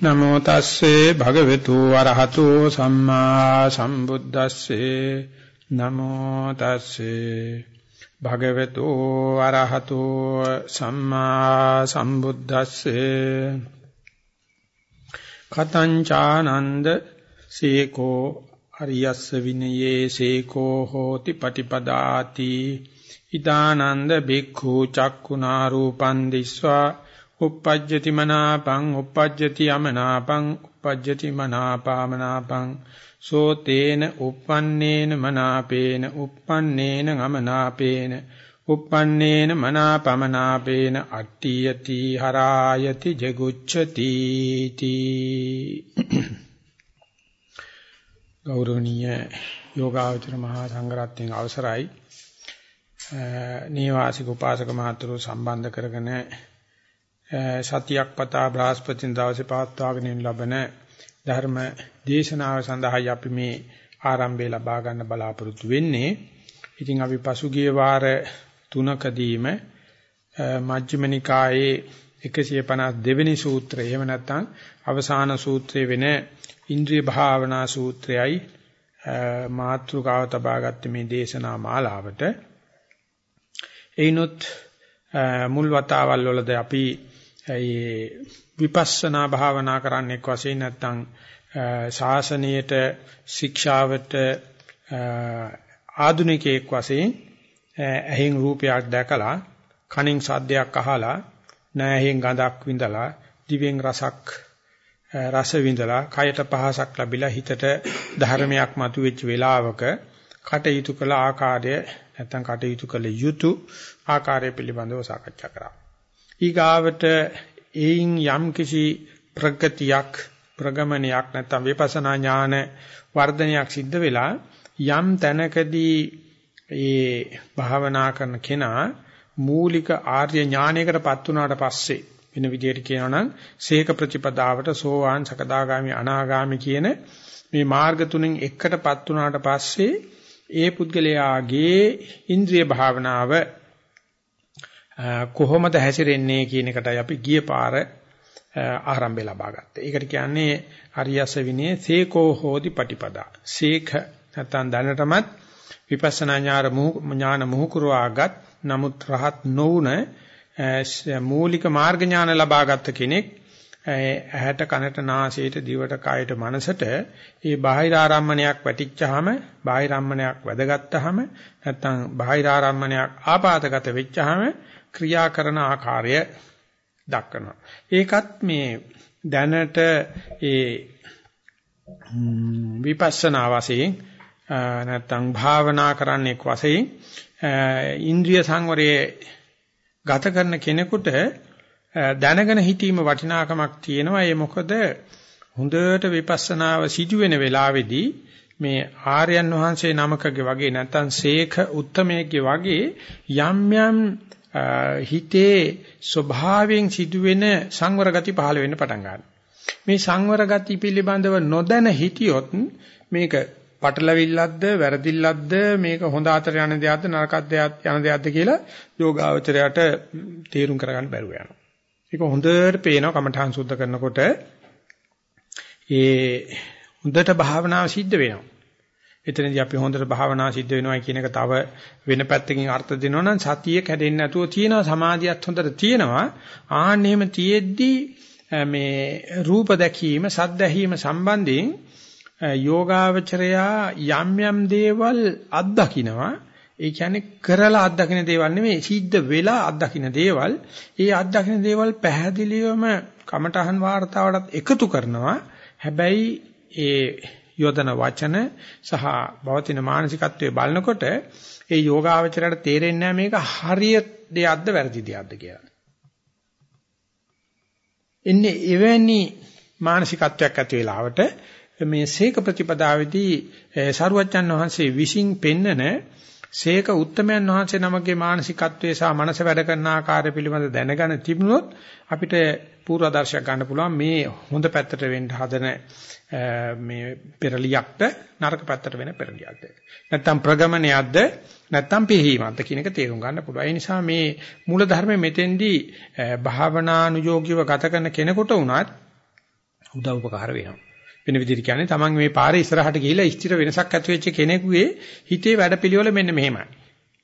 නමෝ තස්සේ භගවතු වරහතෝ සම්මා සම්බුද්දස්සේ. නමෝ තස්සේ භගවතු වරහතෝ සම්මා සම්බුද්දස්සේ. කතංචානන්ද සීකෝ අරියස්ස විනයේ සීකෝ හෝති පටිපදාති. ඊදානන්ද බික්ඛු චක්කුනා රූපං දිස්වා uppajjati manāpaṃ uppajjati amanāpaṃ uppajjati manāpāmanāpaṃ සෝ තේන uppannēන manāpēන uppannēන amanāpēන uppannēන manāpamanaapēන attiyati harāyati jagucchati තී ගෞරවනීය යෝගාවචර මහා සංඝරත්නයේ අවසරයි. නීවාසික උපාසක මහතුරු සම්බන්ධ කරගෙන සතියක් පතා බ්‍රහස්පතින් දවසේ පවත්වාගෙන ලබන ධර්ම දේශනාව සඳහායි අපි මේ ආරම්භය ලබා ගන්න බලාපොරොත්තු වෙන්නේ. ඉතින් අපි පසුගිය වාර තුනකදීම මජ්ක්‍ධිම නිකායේ 152 වෙනි සූත්‍රය එහෙම නැත්නම් අවසාන සූත්‍රය වෙන ඉන්ද්‍රිය භාවනා සූත්‍රයයි මාතෘකාව තබාගත්තේ මේ දේශනා මාලාවට. එයිනොත් මුල් වතාවල් වලද අපි ඒ විපස්සනා භාවනා කරන්නෙක් වශයෙන් නැත්නම් ශාසනීයට ශික්ෂාවට ආධුනිකයෙක් වශයෙන් ඇහෙන් රූපයක් දැකලා කනින් සද්දයක් අහලා නෑහෙන් ගඳක් විඳලා දිවෙන් රසක් රස විඳලා කයට පහසක් ලැබිලා හිතට ධර්මයක් මතුවෙච්ච වෙලාවක කටයුතු කළ ආකාරය නැත්නම් කටයුතු කළ යුතු ආකාරය පිළිබඳව සාකච්ඡා කරා. ඊගාවට ඒයින් යම් කිසි ප්‍රගතියක් ප්‍රගමනයක් නැත්නම් විපස්සනා ඥාන වර්ධනයක් සිද්ධ වෙලා යම් තැනකදී ඒ භාවනා කරන කෙනා මූලික ආර්ය ඥානයකටපත් වුණාට පස්සේ වෙන විදිහට කියනවා නම් සීක ප්‍රතිපදාවට සෝවාන් සකදාගාමි අනාගාමි කියන මේ මාර්ග තුනෙන් එකටපත් වුණාට පස්සේ ඒ පුද්ගලයාගේ ඉන්ද්‍රිය භාවනාව කොහොමද හැසිරෙන්නේ කියන එකටයි අපි ගිය පාර ආරම්භය ලබා ගත්තේ. ඒකට කියන්නේ අරියස විනේ සේකෝ හෝති පටිපදා. සේඛ නැත්නම් දැනටමත් විපස්සනා ඥාන මුහුකුරවාගත් නමුත් රහත් නොවුන මූලික මාර්ග ඥාන ලබාගත් කෙනෙක් ඇහැට කනට නාසයට දිවට කයට මනසට ඒ බාහිර ආරම්මණයක් වැටිච්චාම බාහිර ආරම්මණයක් වැදගත්තාම නැත්නම් බාහිර ආරම්මණයක් ආපాతගත වෙච්චාම ක්‍රියා කරන ආකාරය දක්වනවා. ඒකත් මේ දැනට ඒ විපස්සනා වශයෙන් නැත්නම් භාවනා කරන්නෙක් වශයෙන් ඉන්ද්‍රිය සංවරයේ ගත කරන කෙනෙකුට දැනගෙන හිටීම වටිනාකමක් තියෙනවා. ඒ මොකද හොඳට විපස්සනාව සිදුවෙන වෙලාවේදී මේ ආර්යයන් වහන්සේ නමකගේ වගේ නැත්නම් සේඛ උත්තමයේ වගේ යම් යම් හිතේ ස්වභාවයෙන් සිදුවෙන සංවර ගති පහළ වෙන්න පටන් ගන්නවා. මේ සංවර ගති පිළිබඳව නොදැන හිටියොත් මේක පටලවිල්ලක්ද වැරදිල්ලක්ද මේක හොඳ අතර යන දෙයක්ද නරක යන දෙයක්ද කියලා යෝගාවචරයට තීරුම් කරගන්න බැරුව යනවා. ඒක හොඳට පේනවා කමඨාන් සුද්ධ කරනකොට ඒ හොඳට භාවනාව සිද්ධ වෙනවා. එතනදී අපි හොඳට භාවනා සිද්ධ වෙනවා කියන එක තව වෙන පැත්තකින් අර්ථ දෙනවා නම් සතිය කැඩෙන්නේ නැතුව තියෙනවා සමාධියත් හොඳට තියෙනවා. ආන්න එහෙම තියෙද්දි මේ රූප දැකීම සද්ද ඇහිීම සම්බන්ධයෙන් යෝගාවචරයා යම් යම් දේවල් අත්දකින්නවා ඒ කියන්නේ කරලා අත්දකින්න දේවල් නෙමෙයි සිද්ධ වෙලා අත්දකින්න දේවල්. ඒ අත්දකින්න දේවල් පැහැදිලිවම කමඨහන් වාර්තාවටත් එකතු කරනවා. හැබැයි ඒ යොදන වචන සහ භවතින මානසිකත්වයේ බලනකොට ඒ යෝගාවචරයට තේරෙන්නේ මේක හරිය දෙයක්ද වැරදි දෙයක්ද කියලා. එන්නේ එවැනි මානසිකත්වයක් ඇති වෙලාවට මේ සීක ප්‍රතිපදාවේදී සරුවච්චන් වහන්සේ විසින් පෙන්නන සීක උත්තමයන් වහන්සේ නමගේ මානසිකත්වයේ සහ මනස වැඩ කරන ආකාරය පිළිබඳ දැනගෙන තිබුණොත් අපිට පූර්වාදර්ශයක් ගන්න පුළුවන් මේ හොඳ පැත්තට වෙන්න හදන මේ පෙරලියක්ද නරක පැත්තට වෙන පෙරලියක්ද නැත්තම් ප්‍රගමනයක්ද නැත්තම් පිළිහිමක්ද කියන එක තේරුම් ගන්න පුළුවන්. ඒ නිසා මේ මූල ධර්මයේ මෙතෙන්දී භාවනානුයෝගීව ගත කරන කෙනෙකුට උනත් උදව් උපකාර වෙනවා. වෙන විදිහට කියන්නේ තමන් මේ පාරේ ඉස්සරහට ගිහිලා ස්ථිර වෙනසක් ඇති වෙච්ච කෙනෙකුගේ හිතේ වැඩපිළිවෙල මෙන්න මෙහෙමයි.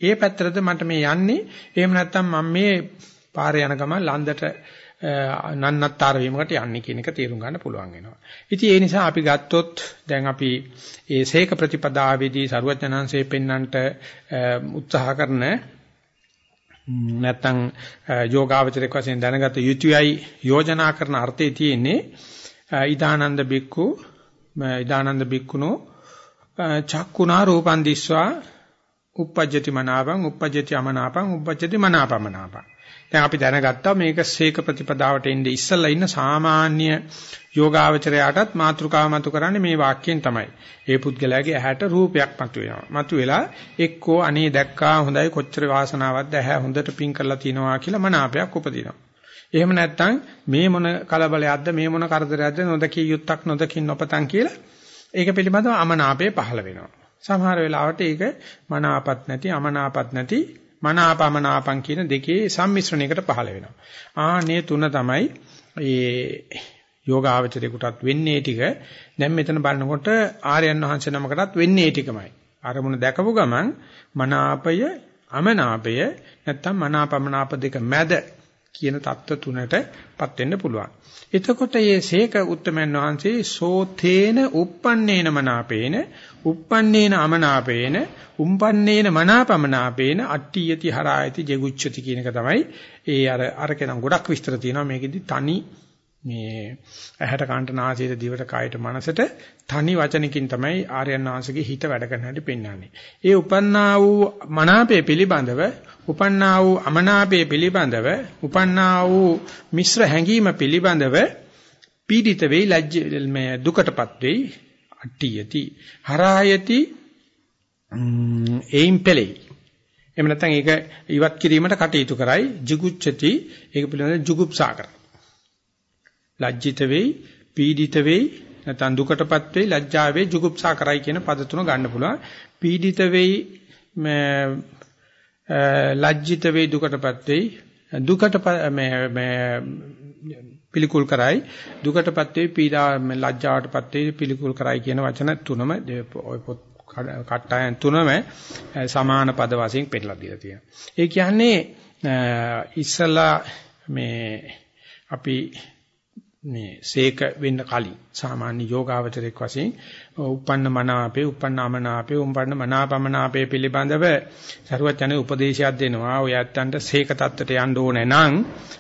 ඒ පැත්තටද මට මේ යන්නේ. එහෙම නැත්නම් මම මේ පාරේ යන ගමන් ලන්දට නන්නත්තර වීමකට යන්නේ කියන එක තේරුම් ගන්න පුළුවන් වෙනවා. ඉතින් ඒ නිසා අපි ගත්තොත් දැන් අපි ඒ සේක ප්‍රතිපදාවේදී සරුවචනංශයේ පෙන්වන්නට උත්සාහ කරන නැත්තම් යෝගාවචරයක් වශයෙන් දැනගත යුතුයයි යෝජනා කරන අර්ථයේ තියෙන්නේ ඉදානන්ද බික්කු ඉදානන්ද බික්කුණෝ චක්කුණා රූපන් දිස්වා uppajjati මනාපං uppajjati අමනාපං uppajjati මනාපමනාපං දැන් අපි දැනගත්තා මේක සීක ප්‍රතිපදාවට එන්නේ ඉස්සල්ලා ඉන්න සාමාන්‍ය යෝගාවචරයටත් මාතෘකාව මතු කරන්නේ මේ වාක්‍යයෙන් තමයි. ඒ පුද්ගලයාගේ ඇහැට රූපයක් මතුවෙනවා. මතුවෙලා එක්කෝ අනේ දැක්කා හොඳයි කොච්චර වාසනාවක්ද ඇහැ හොඳට පිං කරලා තිනවා කියලා මනාපයක් උපදිනවා. එහෙම නැත්නම් මේ මොන කලබලයක්ද මේ මොන කරදරයක්ද නොදකී යුත්තක් නොදකින් නොපතන් කියලා ඒක පිළිබඳව අමනාපය පහළ වෙනවා. සමහර වෙලාවට ඒක මනාපත් නැති අමනාපත් නැති මනාපමනාපං කියන දෙකේ සම්මිශ්‍රණයකට පහළ වෙනවා. ආනේ තුන තමයි ඒ යෝගාවචරයකටත් වෙන්නේ ටික. දැන් මෙතන බලනකොට ආර්යයන් වහන්සේ නමකටත් වෙන්නේ ටිකමයි. අරමුණ දැකපු ගමන් මනාපය අමනාපය නැත්තම් මනාපමනාප දෙක මැද කියන தত্ত্ব තුනටපත් වෙන්න පුළුවන්. එතකොට මේ සීක උත්තමයන් වහන්සේ සෝතේන uppannena මනාපේන uppannena අමනාපේන උම්පන්නේන මනාපමනාපේන අට්ඨියති හරායති ජෙගුච්ඡති කියන එක තමයි ඒ අර අරක නම් ගොඩක් විස්තර තියෙනවා මේකෙදි තනි මේ ඇහැට කන්ට නාසයට දිවට කයට මනසට තනි වචනකින් තමයි ආර්යයන් වහන්සේගේ හිත වැඩ කරන හැටි පෙන්වන්නේ. ඒ උපන්නා වූ මනාපය පිළිබඳව උපන්නා වූ අමනාපය පිළිබඳව උපන්නා වූ මිශ්‍ර හැඟීම පිළිබඳව පීඩිත වෙයි ලැජ්ජ මේ දුකටපත් වෙයි අට්ටියති හරායති ඒයින් පෙළෙයි. එහෙම නැත්නම් ඒක ඉවත් කිරීමට කටයුතු කරයි jigucchati ඒක පිළිබඳව ජුගුප්සා කරයි. ලැජ්ජිත වෙයි, පීඩිත වෙයි, නැත්නම් දුකටපත් වෙයි, ලැජ්ජා වෙයි, ජුගුප්සා කරයි කියන පද තුන ගන්න පුළුවන්. පීඩිත වෙයි, ලැජ්ජිත වෙයි, දුකටපත් වෙයි, දුකට මේ පිළිකුල් කරයි දුකටපත් වෙයි පීඩා ලැජ්ජාවටපත් වෙයි පිළිකුල් කරයි කියන වචන තුනම ඔය පොත් කට්ටයන් තුනම සමාන පද වශයෙන් පෙන්නලා දීලා තියෙනවා. ඒ කියන්නේ ඉස්සලා මේ අපි මේ සීක වෙන්න කලින් සාමාන්‍ය යෝගාවචරයක් වශයෙන් උපන්න මනාපේ උපන්න අමනාපේ උපන්න මනාපමනාපේ පිළිබඳව සරුවත් යන උපදේශයක් දෙනවා. ඔය ඇත්තන්ට සීක தත්තට යන්න ඕනේ නම්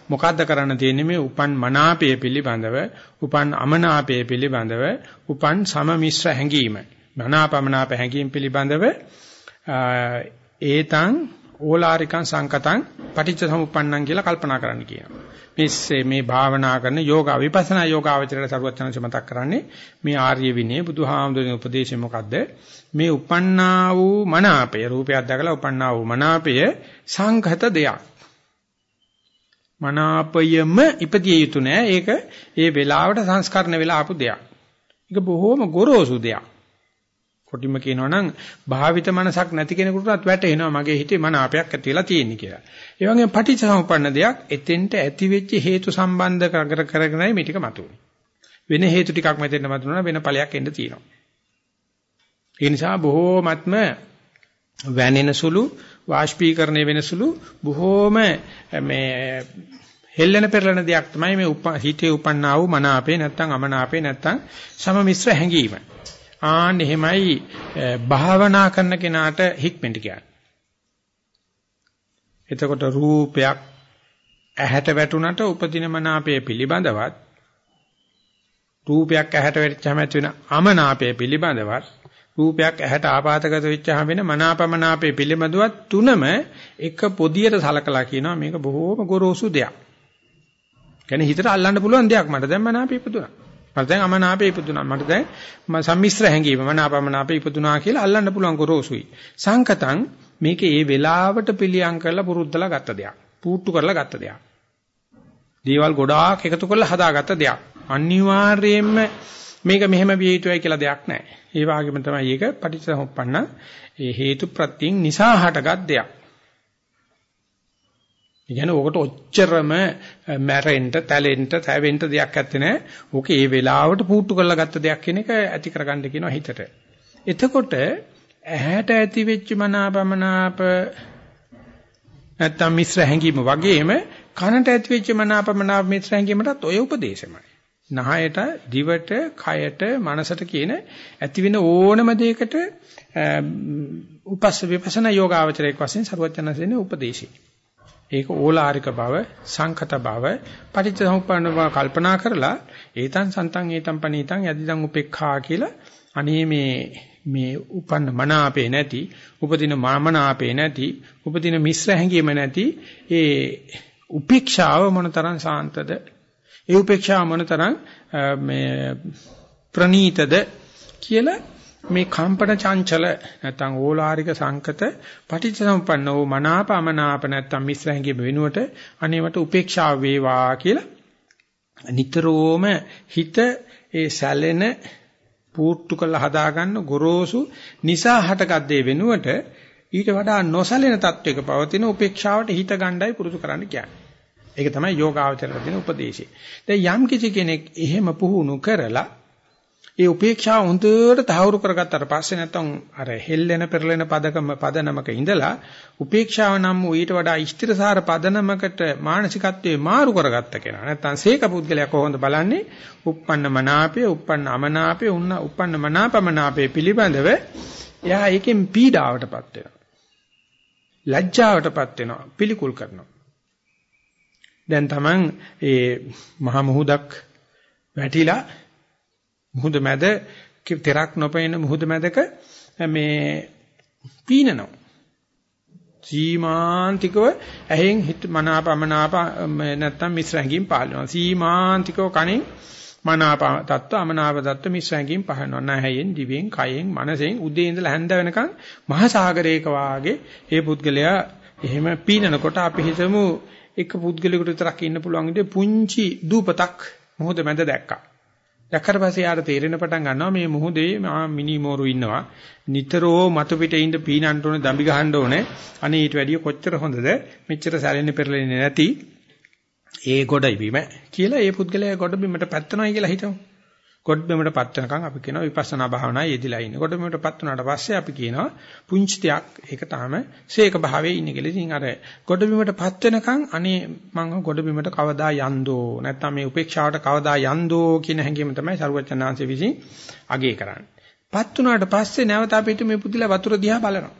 මොකද්ද කරන්න තියෙන්නේ? මේ උපන් මනාපේ පිළිබඳව උපන් අමනාපේ පිළිබඳව උපන් සමමිශ්‍ර හැඟීම මනාපමනාප හැඟීම් පිළිබඳව ඒතං ඕලාරිකං සංකතං පටිච්ච සමුප්පන්නං කියලා කල්පනා කරන්න කියනවා. මේ මේ භාවනා කරන යෝග විපස්සනා යෝගාවචරයට සරුවචනංශ මතක් කරන්නේ මේ ආර්ය විනය බුදුහාමුදුරනේ උපදේශය මොකද්ද? මේ උපන්නා වූ මනාපය රූපයක් දැකලා උපන්නා වූ මනාපය සංඝත දෙයක්. මනාපයම ඉපදිය යුතු නෑ. ඒක ඒ වෙලාවට සංස්කරණ වෙලා ආපු දෙයක්. ඒක බොහොම ගොරෝසු දෙයක්. කොටිම කියනවා නම් භාවිත මනසක් නැති කෙනෙකුටත් වැටෙනවා මගේ හිතේ මනාපයක් ඇති වෙලා තියෙන්නේ කියලා. ඒ වගේම පටිච්චසමුප්පන්න දෙයක් එතෙන්ට ඇති වෙච්ච හේතු සම්බන්ධ කර කරගෙනයි මේ ටික මතුවේ. වෙන හේතු ටිකක් මෙතෙන්ට මතුනොත් වෙන ඵලයක් එන්න තියෙනවා. ඒ නිසා බොහෝමත්ම වැනෙන සුළු වාෂ්පීකරණය වෙන සුළු බොහෝම මේ හෙල්ලෙන පෙරලෙන දෙයක් තමයි මේ හිතේ උපන්නා වූ මනාපේ නැත්තම් අමනාපේ නැත්තම් සමමිශ්‍ර හැඟීම. ආන්න එහෙමයි භාවනා කරන කෙනාට හික්මෙන්ට කියන්නේ. එතකොට රූපයක් ඇහැට වැටුණට උපදින මනාපය පිළිබඳවත් රූපයක් ඇහැට වැටිච්චාම ඇති වෙන අමනාපය පිළිබඳවත් රූපයක් ඇහැට ආපాతගත වෙච්චාම වෙන මනාපමනාපය පිළිබඳවත් තුනම එක පොදියට සලකලා කියනවා මේක බොහෝම ගොරෝසු දෙයක්. කියන්නේ හිතට අල්ලන්න පුළුවන් දෙයක් මට දැන් මනාපය ඉපදුනා. මට දැන් අමනාපේ ඉපදුනා. මට දැන් සම්මිශ්‍ර හැඟීම මනාපමනාපේ ඉපදුනා කියලා අල්ලන්න පුළුවන් ගොරෝසුයි. සංකතං මේක ඒ වෙලාවට පිළියම් කරලා පුරුද්දලා ගත්ත දෙයක්. පුට්ටු කරලා ගත්ත දෙයක්. දේවල් ගොඩාක් එකතු කරලා හදාගත්ත දෙයක්. අනිවාර්යයෙන්ම මේක මෙහෙම විය යුතුයි කියලා දෙයක් නැහැ. ඒ වගේම තමයි ඒක පටිච්චසමුප්පන්න ඒ හේතු ප්‍රත්‍යයෙන් නිසා හටගත් දෙයක්. කියන්නේ ඕකට ඔච්චරම මැරෙන්න, තැලෙන්න, තැවෙන්න දෙයක් ඇත්තේ නැහැ. ඕක ඒ වෙලාවට පුට්ටු කරලා ගත්ත දෙයක් කියන එක ඇති කරගන්න කියනවා හිතට. එතකොට ඇහැට ඇති වෙච්ච මනාපමනාප නැත්තම් මිශ්‍ර හැඟීම වගේම කනට ඇති වෙච්ච මනාපමනාප මිශ්‍ර හැඟීමටත් ඔය උපදේශමයි. නහයට, දිවට, කයට, මනසට කියන ඇතිවෙන ඕනම දෙයකට උපස්ස විපස්සනා යෝගාවචරයක් වශයෙන් සර්වඥාසෙන උපදේශයි. ඒක ඕලාරික බව, සංකත බව, පටිච්චසමුප්පන්න බව කල්පනා කරලා ඒතන් සන්තන් ඒතන් පනීතන් යදිදන් උපේක්ඛා කියලා අනේ මේ මේ උපන්න මනාපේ නැති, උපදින මාමනාපේ නැති, උපදින මිශ්‍ර හැඟීම නැති ඒ උපේක්ෂාව මොනතරම් සාන්තද? ඒ උපේක්ෂාව මොනතරම් මේ ප්‍රනීතද කියලා මේ කම්පන චංචල නැත්නම් ඕලාරික සංකත පටිච්චසමුප්පන්න වූ මනාපමනාප නැත්නම් මිශ්‍ර හැඟීම වෙනුවට අනේවට උපේක්ෂාව වේවා කියලා නිතරම හිත ඒ සැලෙන පූර්තු කළ හදාගන්න ගොරෝසු නිසා හටගත් දේ වෙනුවට ඊට වඩා නොසැලෙන තත්වයක පවතින උපේක්ෂාවට හිත ගණ්ඩායි පුරුදු කරන්න කියන්නේ. ඒක තමයි යෝගාවචරයට දෙන උපදේශය. දැන් යම් කිසි කෙනෙක් එහෙම පුහුණු කරලා ඒ උපේක්ෂාව හොඳට තහවුරු කරගත්තට පස්සේ නැත්තම් අර හෙල්ලෙන පෙරලෙන පදකම පදනමක ඉඳලා උපේක්ෂාව නම් වූ ඊට වඩා ස්ථිරසාර පදනමකට මානසිකත්වයේ මාරු කරගත්ත කෙනා. නැත්තම් සීක පුද්ගලයා කොහොමද බලන්නේ? uppන්න මනාපය, uppන්න අමනාපය, උන්න uppන්න මනාපමනාපය පිළිබඳව එයා ඒකෙන් පීඩාවටපත් වෙනවා. ලැජ්ජාවටපත් වෙනවා, පිළිකුල් කරනවා. දැන් Taman ඒ මහා මුහුදක් වැටිලා මුහුද මැද තෙරක් නොපෙනෙන මුහුද මැදක මේ පීනනවා. සීමාන්තිකව ඇහෙන් හිත මනාපමනාප නැත්තම් මිශ්‍රැංගීම් පහළනවා. සීමාන්තිකව කණෙන් මනාප තත්ත්ව අමනාප තත්ත්ව මිශ්‍රැංගීම් පහළනවා. නැහැයෙන් දිවෙන් කයෙන් මනසෙන් උදේ ඉඳලා හැන්ද වෙනකන් මහා සාගරයක වාගේ ඒ පුද්ගලයා එහෙම පීනනකොට අපි හිතමු එක පුද්ගලයෙකුට විතරක් ඉන්න පුළුවන් විදිහේ පුංචි දූපතක් මොහොත මැද දැක්කා. දැක්කට පස්සේ යාට තේරෙන පටන් ගන්නවා මේ මුහුදේ මිනි මෝරු ඉන්නවා. නිතරම මතු පිටේ ඉඳ පීනන්න ඕනේ, දම්බි ගහන්න ඕනේ. අනේ ඊට වැඩිය කොච්චර හොඳද? මෙච්චර සැලෙන්නේ පෙරලෙන්නේ නැති ඒ ගොඩයි බිම කියලා ඒ පුද්ගලයා ගොඩ බිමට පැත්තනයි කියලා හිතමු. ගොඩබිමට පත් වෙනකන් අපි කියනවා විපස්සනා භාවනාවේ යෙදිලා ඉන්නේ. ගොඩබිමට පත් වුණාට පස්සේ අපි කියනවා පුංචි තියක් ඒක තාම ශේක භාවයේ ඉන්නේ කියලා. ඉතින් අර ගොඩබිමට පත් වෙනකන් අනේ මම ගොඩබිමට කවදා යන්දෝ නැත්නම් මේ උපේක්ෂාවට කවදා යන්දෝ කියන හැඟීම තමයි සරුවචනාංශය විසින් අගය කරන්නේ. පත් වුණාට පස්සේ නැවත අපිට මේ පුදුල වතුර දිහා බලනවා.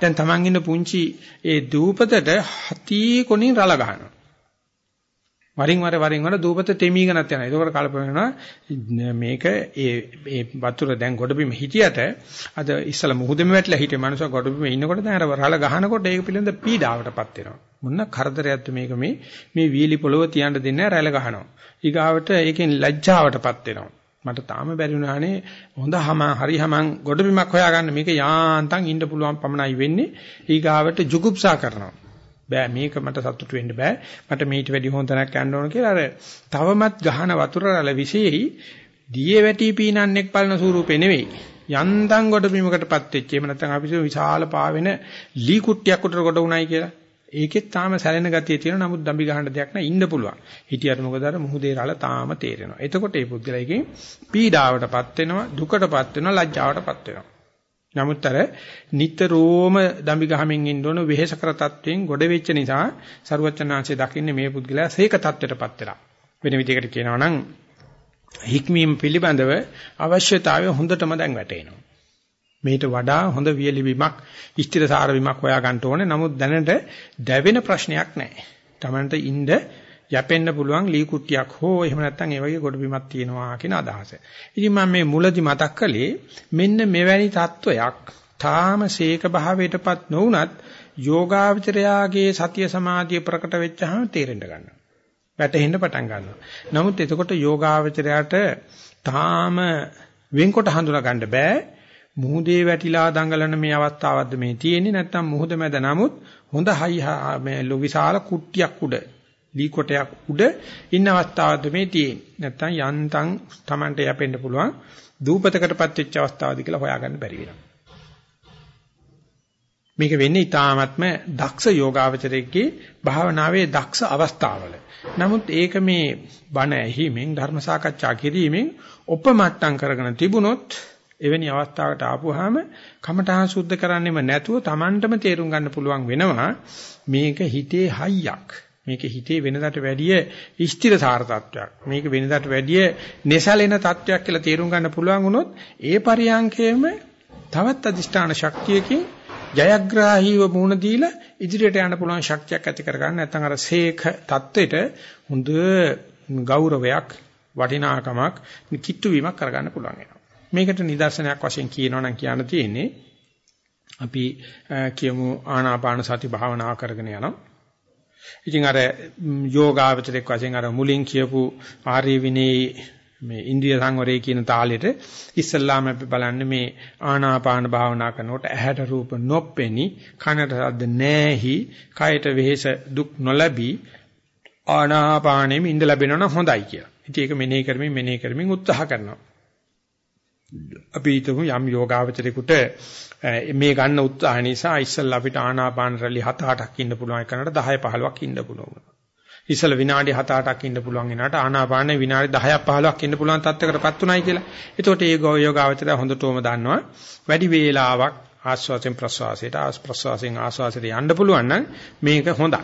දැන් Taman ඉන්න පුංචි ඒ දූපතට හති කොනින් රළ ගහනවා. වරින් වර වරින් වර දූපත තෙමීගෙනත් යනවා. ඒකෝර කල්පනා මේක ඒ ඒ වතුර දැන් ගොඩබිම හිටියට අද ඉස්සලා මුහුදෙම වැටලා හිටිය මනුස්සය ගොඩබිම ඉන්නකොට දැන් අර වරහල ගහනකොට ඒක පිළිබඳ පීඩාවටපත් වෙනවා. මොන කරදරයක්ද මේක මේ මේ වීලි පොළව තියන්න දෙන්නේ රැළ ගහනවා. ඊගාවට ඒකෙන් ලැජ්ජාවටපත් වෙනවා. මට තාම බැරි වුණානේ හොඳ හම හරි හමන් ගොඩබිමක් හොයාගන්න මේක යාන්තම් ඉන්න පුළුවන් පමණයි වෙන්නේ. ඊගාවට ජුගුප්සා කරනවා. බෑ මේක මට සතුටු වෙන්න බෑ. මට මීට වැඩි හොඳ තැනක් යන්න ඕන කියලා අර තවමත් ගහන වතුර රළ විශේෂයි. දියේ වැටි පීනන්නෙක් බලන ස්වරූපේ නෙවෙයි. යන්තම් කොට බිමකටපත් වෙච්ච එහෙම නැත්නම් අපි විශාල පාවෙන ලී කුට්ටියක් උඩට කොට උණයි කියලා. ඒකෙත් තාම සැලෙන ගතිය තියෙනවා. නමුත් දම්බි ගහන්න දෙයක් නැහැ ඉන්න පුළුවන්. හිටියට මොකද අර මුහුදේ රළ තාම තේරෙනවා. එතකොට මේ පුද්ගලයාගෙන් පීඩාවටපත් වෙනවා දුකටපත් වෙනවා ලැජ්ජාවටපත් වෙනවා. නමුත් අර නිතරම දම්බි ගහමින් ඉන්න ඕන වෙහෙස කර තත්වයෙන් ගොඩ වෙච්ච නිසා සරුවචනාංශය දකින්නේ මේ පුද්ගලයා සීක තත්වයටපත් වෙලා. වෙන විදිහකට කියනවා නම් හික්මීම පිළිබඳව අවශ්‍යතාවය හොඳටම දැන් වැටෙනවා. මේට වඩා හොඳ වියලි බිමක්, ස්ථිරසාර බිමක් හොයා ගන්න ඕනේ. නමුත් දැනට දැවෙන ප්‍රශ්නයක් නැහැ. Tamanට ඉන්න යැපෙන්න පුළුවන් ලී කුට්ටියක් හෝ එහෙම නැත්නම් ඒ වගේ ගොඩබිමක් තියෙනවා කියන අදහස. ඉතින් මම මේ මුලදි මතක් කළේ මෙන්න මෙවැනි தত্ত্বයක් තාම සීක භාවයටපත් නොවුනත් යෝගාවචරයාගේ සතිය සමාධිය ප්‍රකට වෙච්චහම තේරෙන්න ගන්නවා. වැටෙන්න පටන් ගන්නවා. නමුත් එතකොට යෝගාවචරයාට තාම වෙන්කොට හඳුනා ගන්න බෑ. මුහුදේ වැටිලා දඟලන මේ අවස්ථාවද්ද මේ තියෙන්නේ නැත්නම් මුහුද මැද නමුත් හොඳ හයි මේ ලොවිශාල කුට්ටියක් උඩ ලී කොටයක් උඩ ඉන්න අවස්ථාවද මේ තියෙන්නේ. නැත්තම් යන්තම් Tamanට යැපෙන්න පුළුවන් දූපතකටපත් වෙච්ච අවස්ථාවද කියලා හොයාගන්න බැරි වෙනවා. මේක වෙන්නේ ඊ타ත්ම දක්ෂ යෝගාවචරයේ භාවනාවේ දක්ෂ අවස්ථාවල. නමුත් ඒක මේ බණ ඇහිමින් ධර්ම සාකච්ඡා කිරීමෙන් උපමට්ටම් කරගෙන තිබුණොත් එවැනි අවස්ථාවකට ආපුවාම කමඨහං සුද්ධ කරන්නෙම නැතුව Tamanටම තේරුම් ගන්න පුළුවන් වෙනවා මේක හිතේ හයියක්. මේක හිතේ වෙනදාට වැඩිය ස්ථිරසාර තත්වයක්. මේක වෙනදාට වැඩිය nesalena තත්වයක් කියලා තේරුම් ගන්න පුළුවන් වුණොත් ඒ පරියන්කයේම තවත් අදිෂ්ඨාන ශක්තියකින් ජයග්‍රාහීව මුණ දීලා ඉදිරියට යන්න පුළුවන් ශක්තියක් ඇති කරගන්න. නැත්නම් අර සීක தത്വෙට හොඳ ගෞරවයක් වටිනාකමක් කිට්ටු වීමක් කරගන්න පුළුවන් වෙනවා. මේකට නිදර්ශනයක් වශයෙන් කියනවා නම් කියන්න තියෙන්නේ අපි කියමු ආනාපාන සති භාවනාව කරගෙන යනවා. ඉතින් අර යෝගාවචරයක් වශයෙන් අර මුලින් කියපු ආර්ය විනේ මේ ඉන්ද්‍රිය සංවරය කියන තාලෙට ඉස්සල්ලාම අපි බලන්නේ මේ ආනාපාන භාවනා කරනකොට ඇහැට රූප නොපෙනි කනට ශබ්ද නැහි කයට වෙහෙස දුක් නොලැබී ආනාපානෙම ඉඳ ලැබෙනවා නම් හොඳයි කියලා. ඉතින් ඒක මෙනෙහි කරමින් මෙනෙහි කරමින් උත්සාහ කරනවා. අපි හිතමු යම් යෝගාවචරේකට මේ ගන්න උත්සාහ නිසා ඉස්සල්ලා අපිට ආනාපාන රැලි 7-8ක් ඉන්න පුළුවන් එකනට 10 15ක් ඉන්න පුළුවන්. ඉස්සල විනාඩි 7-8ක් ඉන්න පුළුවන් වෙනාට ආනාපානේ විනාඩි 10ක් 15ක් ඉන්න පුළුවන් තත්ත්වයකටපත් උනායි කියලා. එතකොට ඒ යෝගාවචරය හොඳටම දන්නවා වැඩි වේලාවක් ආස්වාසයෙන් ප්‍රස්වාසයට ආස් ප්‍රස්වාසයෙන් ආස්වාසයට යන්න පුළුවන් නම් මේක හොඳයි.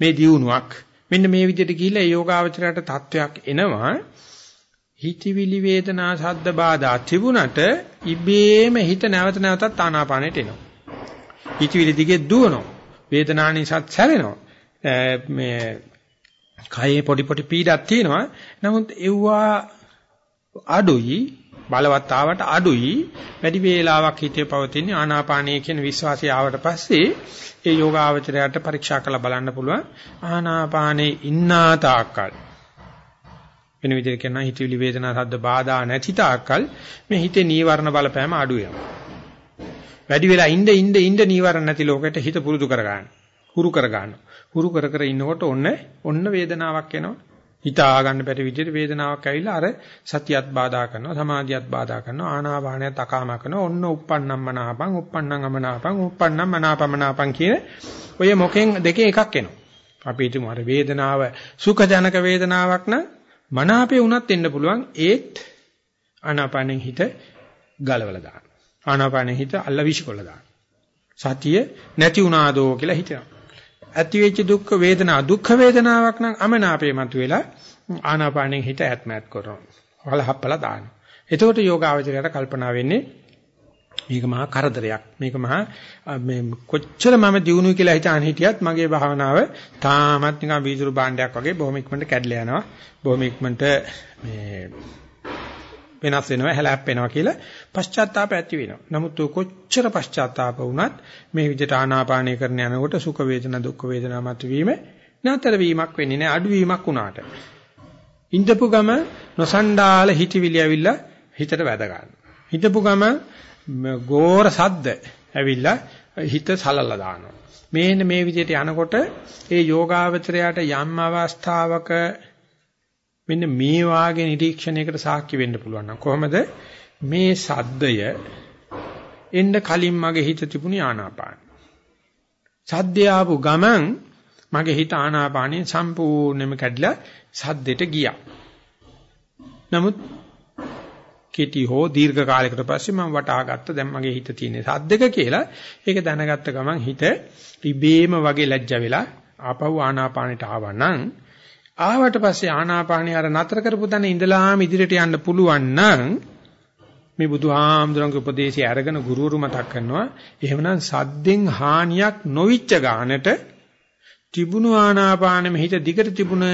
මේ දියුණුවක් මෙන්න මේ විදිහට ගිහිල්ලා යෝගාවචරයට තත්ත්වයක් එනවා හිතවිලි වේදනා ශබ්ද බාධා තිබුණට ඉබේම හිත නැවත නැවතත් ආනාපානෙට එනවා. හිතවිලි දිගේ දුවනවා. වේදනා නිසා සැලෙනවා. මේ කයේ පොඩි පොඩි පීඩක් තියෙනවා. නමුත් එව්වා අඩුයි බලවත් ආවට අඩුයි වැඩි වේලාවක් හිතේ පවතින ආනාපානයේ කියන විශ්වාසය ආවට පස්සේ ඒ යෝගාවචරයට පරීක්ෂා කරලා බලන්න පුළුවන් ආනාපානයේ ඉන්නා තාක්කල් වෙන විදිහට කියනවා හිතවිලි වේදනා සද්ද බාධා නැති තාක්කල් මේ හිතේ නීවරණ බලපෑම අඩු වෙනවා. වැඩි වෙලා ඉඳ ඉඳ ඉඳ නීවරණ නැති ලෝකෙට හිත පුරුදු කර ගන්න. හුරු කර ගන්න. හුරු කර කර ඉන්නකොට ඔන්න ඔන්න වේදනාවක් එනවා. හිතා ගන්න බැරි විදිහට වේදනාවක් ඇවිල්ලා අර සතියත් බාධා කරනවා සමාධියත් බාධා කරනවා ආනාපානයත් අකාම කරනවා ඔන්න uppannam manapan uppannam amanapan uppannam manapamanapan කියන ඔය මොකෙන් දෙකේ එකක් එනවා. අපි හිතමු අර වේදනාව සුඛජනක වේදනාවක් නම් මනාපේ වුණත් එන්න පුළුවන් ඒත් ආනාපානෙන් හිත ගලවලා දාන්න. ආනාපානෙන් හිත අල්ල විශ්කොල්ල දාන්න. සතිය නැති වුණාදෝ කියලා හිතනවා. ඇති වෙච්ච දුක් වේදනා දුක් වේදනාවක් නම් අමනාපේ මතුවෙලා ආනාපානෙන් හිත ඇත්මත් කරනවා. වලහප්පලා දාන්න. එතකොට යෝගාවචරයට කල්පනා වෙන්නේ මේක මහා කරදරයක්. මේක මහා මේ කොච්චර මම දිනුනුයි කියලා හිතාන හිටියත් මගේ භාවනාව තාමත් නිකන් වීදුරු භාණ්ඩයක් වගේ බොහොම ඉක්මනට කැඩලා යනවා. බොහොම ඉක්මනට මේ වෙනස් වෙනවා, හැලැප් වෙනවා කියලා පශ්චාත්තාප ඇති වෙනවා. නමුත් කොච්චර පශ්චාත්තාප වුණත් මේ විදිහට ආනාපානය කරන යනකොට සුඛ වේදනා, දුක්ඛ වේදනා මතුවීම නතර වීමක් වෙන්නේ නැහැ, අඩු වීමක් වුණාට. ඉඳපු ගම නොසණ්ඩාල හිතවිලි ඇවිල්ලා හිතට වැද ගන්නවා. හිතපු ගම ගෝර සද්ද ඇවිල්ලා හිත සලලා දානවා. මේන්න මේ විදිහට යනකොට ඒ යෝගාවචරයට යම් අවස්ථාවක මෙන්න මේ වාගේ නිරීක්ෂණයකට සාක්ෂි වෙන්න පුළුවන් නම් කොහොමද මේ සද්දය එන්න කලින් මගේ හිත තිබුණේ ආනාපාන. සද්දය ආපු ගමන් මගේ හිත ආනාපානිය සම්පූර්ණයෙන්ම කැඩිලා සද්දෙට ගියා. නමුත් කෙටි හෝ දීර්ඝ කාලයකට පස්සේ මම වටහා ගත්ත දැන් මගේ හිත තියෙන සද්දක කියලා ඒක දැනගත්ත ගමන් හිත ඉබේම වගේ ලැජ්ජ වෙලා ආපහු ආනාපානෙට ආවනම් ආවට පස්සේ ආනාපානිය අර නතර කරපු තැන ඉඳලාම ඉදිරියට යන්න පුළුවන් නම් මේ බුදුහාමුදුරන්ගේ උපදේශය අරගෙන ගුරුවරු මතක් කරනවා එහෙමනම් සද්දෙන් හානියක් නොවිච්ච ගානට තිබුණු ආනාපානෙම හිත දිගට තිබුණ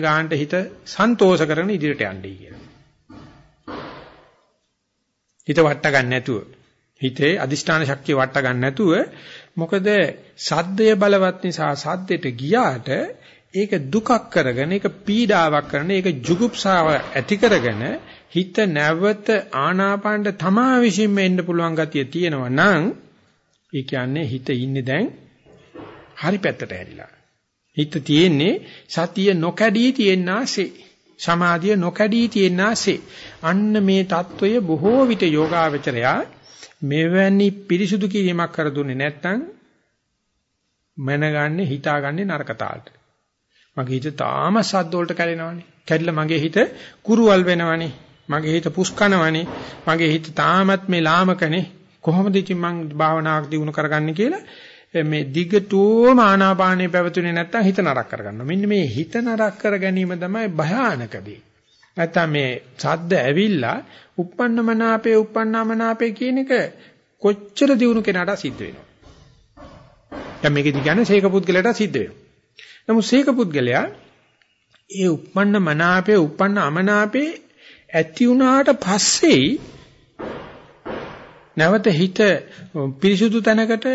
ගානට හිත සන්තෝෂ කරගෙන ඉදිරියට යන්නයි කියලා. හිත වට ගන්න නැතුව. හිතේ අදිෂ්ඨාන ශක්තිය වට ගන්න නැතුව මොකද සද්දය බලවත් නිසා සද්දෙට ගියාට ඒක දුකක් කරගෙන ඒක පීඩාවක් කරන ඒක ජුගුප්සාව ඇති කරගෙන හිත නැවත ආනාපානට තමා විසින්ම එන්න පුළුවන් ගතිය තියෙනවා නම් ඒ කියන්නේ හිත ඉන්නේ දැන් හරි පැත්තට හැරිලා. හිත තියෙන්නේ සතිය නොකඩී තියෙනාසේ සමාධිය නොකැඩී තියෙනාසේ අන්න මේ తত্ত্বය බොහෝ විට යෝගාවචරයා මෙවැනි පිරිසුදු කිරීමක් කර දුන්නේ නැත්නම් මනගන්නේ හිතාගන්නේ නරකතාවට මගේ හිත තාම සද්ද වලට කැලෙනවනේ කැඩිලා මගේ හිත කුරුවල් වෙනවනේ. මගේ හිත පුස්කනවනේ. මගේ හිත තාමත් මේ ලාමකනේ. කොහොමද ඉතින් මං භාවනාවක් දිනු කරගන්නේ කියලා මේ දිගටම ආනාපානේ පැවතුනේ නැත්තම් හිත නරක කරගන්නවා. මෙන්න මේ හිත නරක කර ගැනීම තමයි භයානක දේ. නැත්තම් මේ සද්ද ඇවිල්ලා uppannā manāpේ uppannā manāpේ කියන එක කොච්චර දිනු කෙනාට සිද්ධ වෙනවා. දැන් මේකෙදි කියන්නේ සීක පුද්ගලයාට සිද්ධ වෙනවා. නමුත් සීක පුද්ගලයා ඒ uppannā manāpේ uppannā amanāpේ ඇති වුණාට පස්සේ නැවත හිත පිරිසුදු තැනකට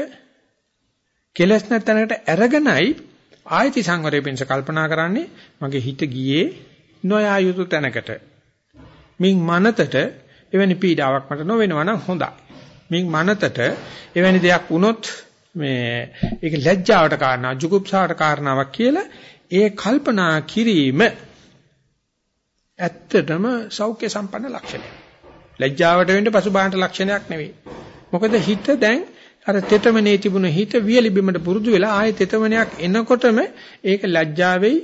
කෙලස් නැතනකට අරගෙනයි ආයති සංවරය පිණිස කල්පනා කරන්නේ මගේ හිත ගියේ නොයා යුතු තැනකට. මින් මනතට එවැනි පීඩාවක් මට නොවෙනවා නම් හොඳයි. මින් මනතට එවැනි දෙයක් වුණොත් මේ ඒක ලැජ්ජාවට කාරණා ජුගුප්සාවට කාරණාවක් කියලා ඒ කල්පනා කිරීම ඇත්තටම සෞඛ්‍ය සම්පන්න ලක්ෂණයක්. ලැජ්ජාවට වෙන්න පසුබාහට ලක්ෂණයක් නෙවෙයි. මොකද හිත දැන් අර තෙතමනේ තිබුණ හිත වියලි බිමට පුරුදු වෙලා ආයේ තෙතමනයක් එනකොටම ඒක ලැජ්ජාවෙයි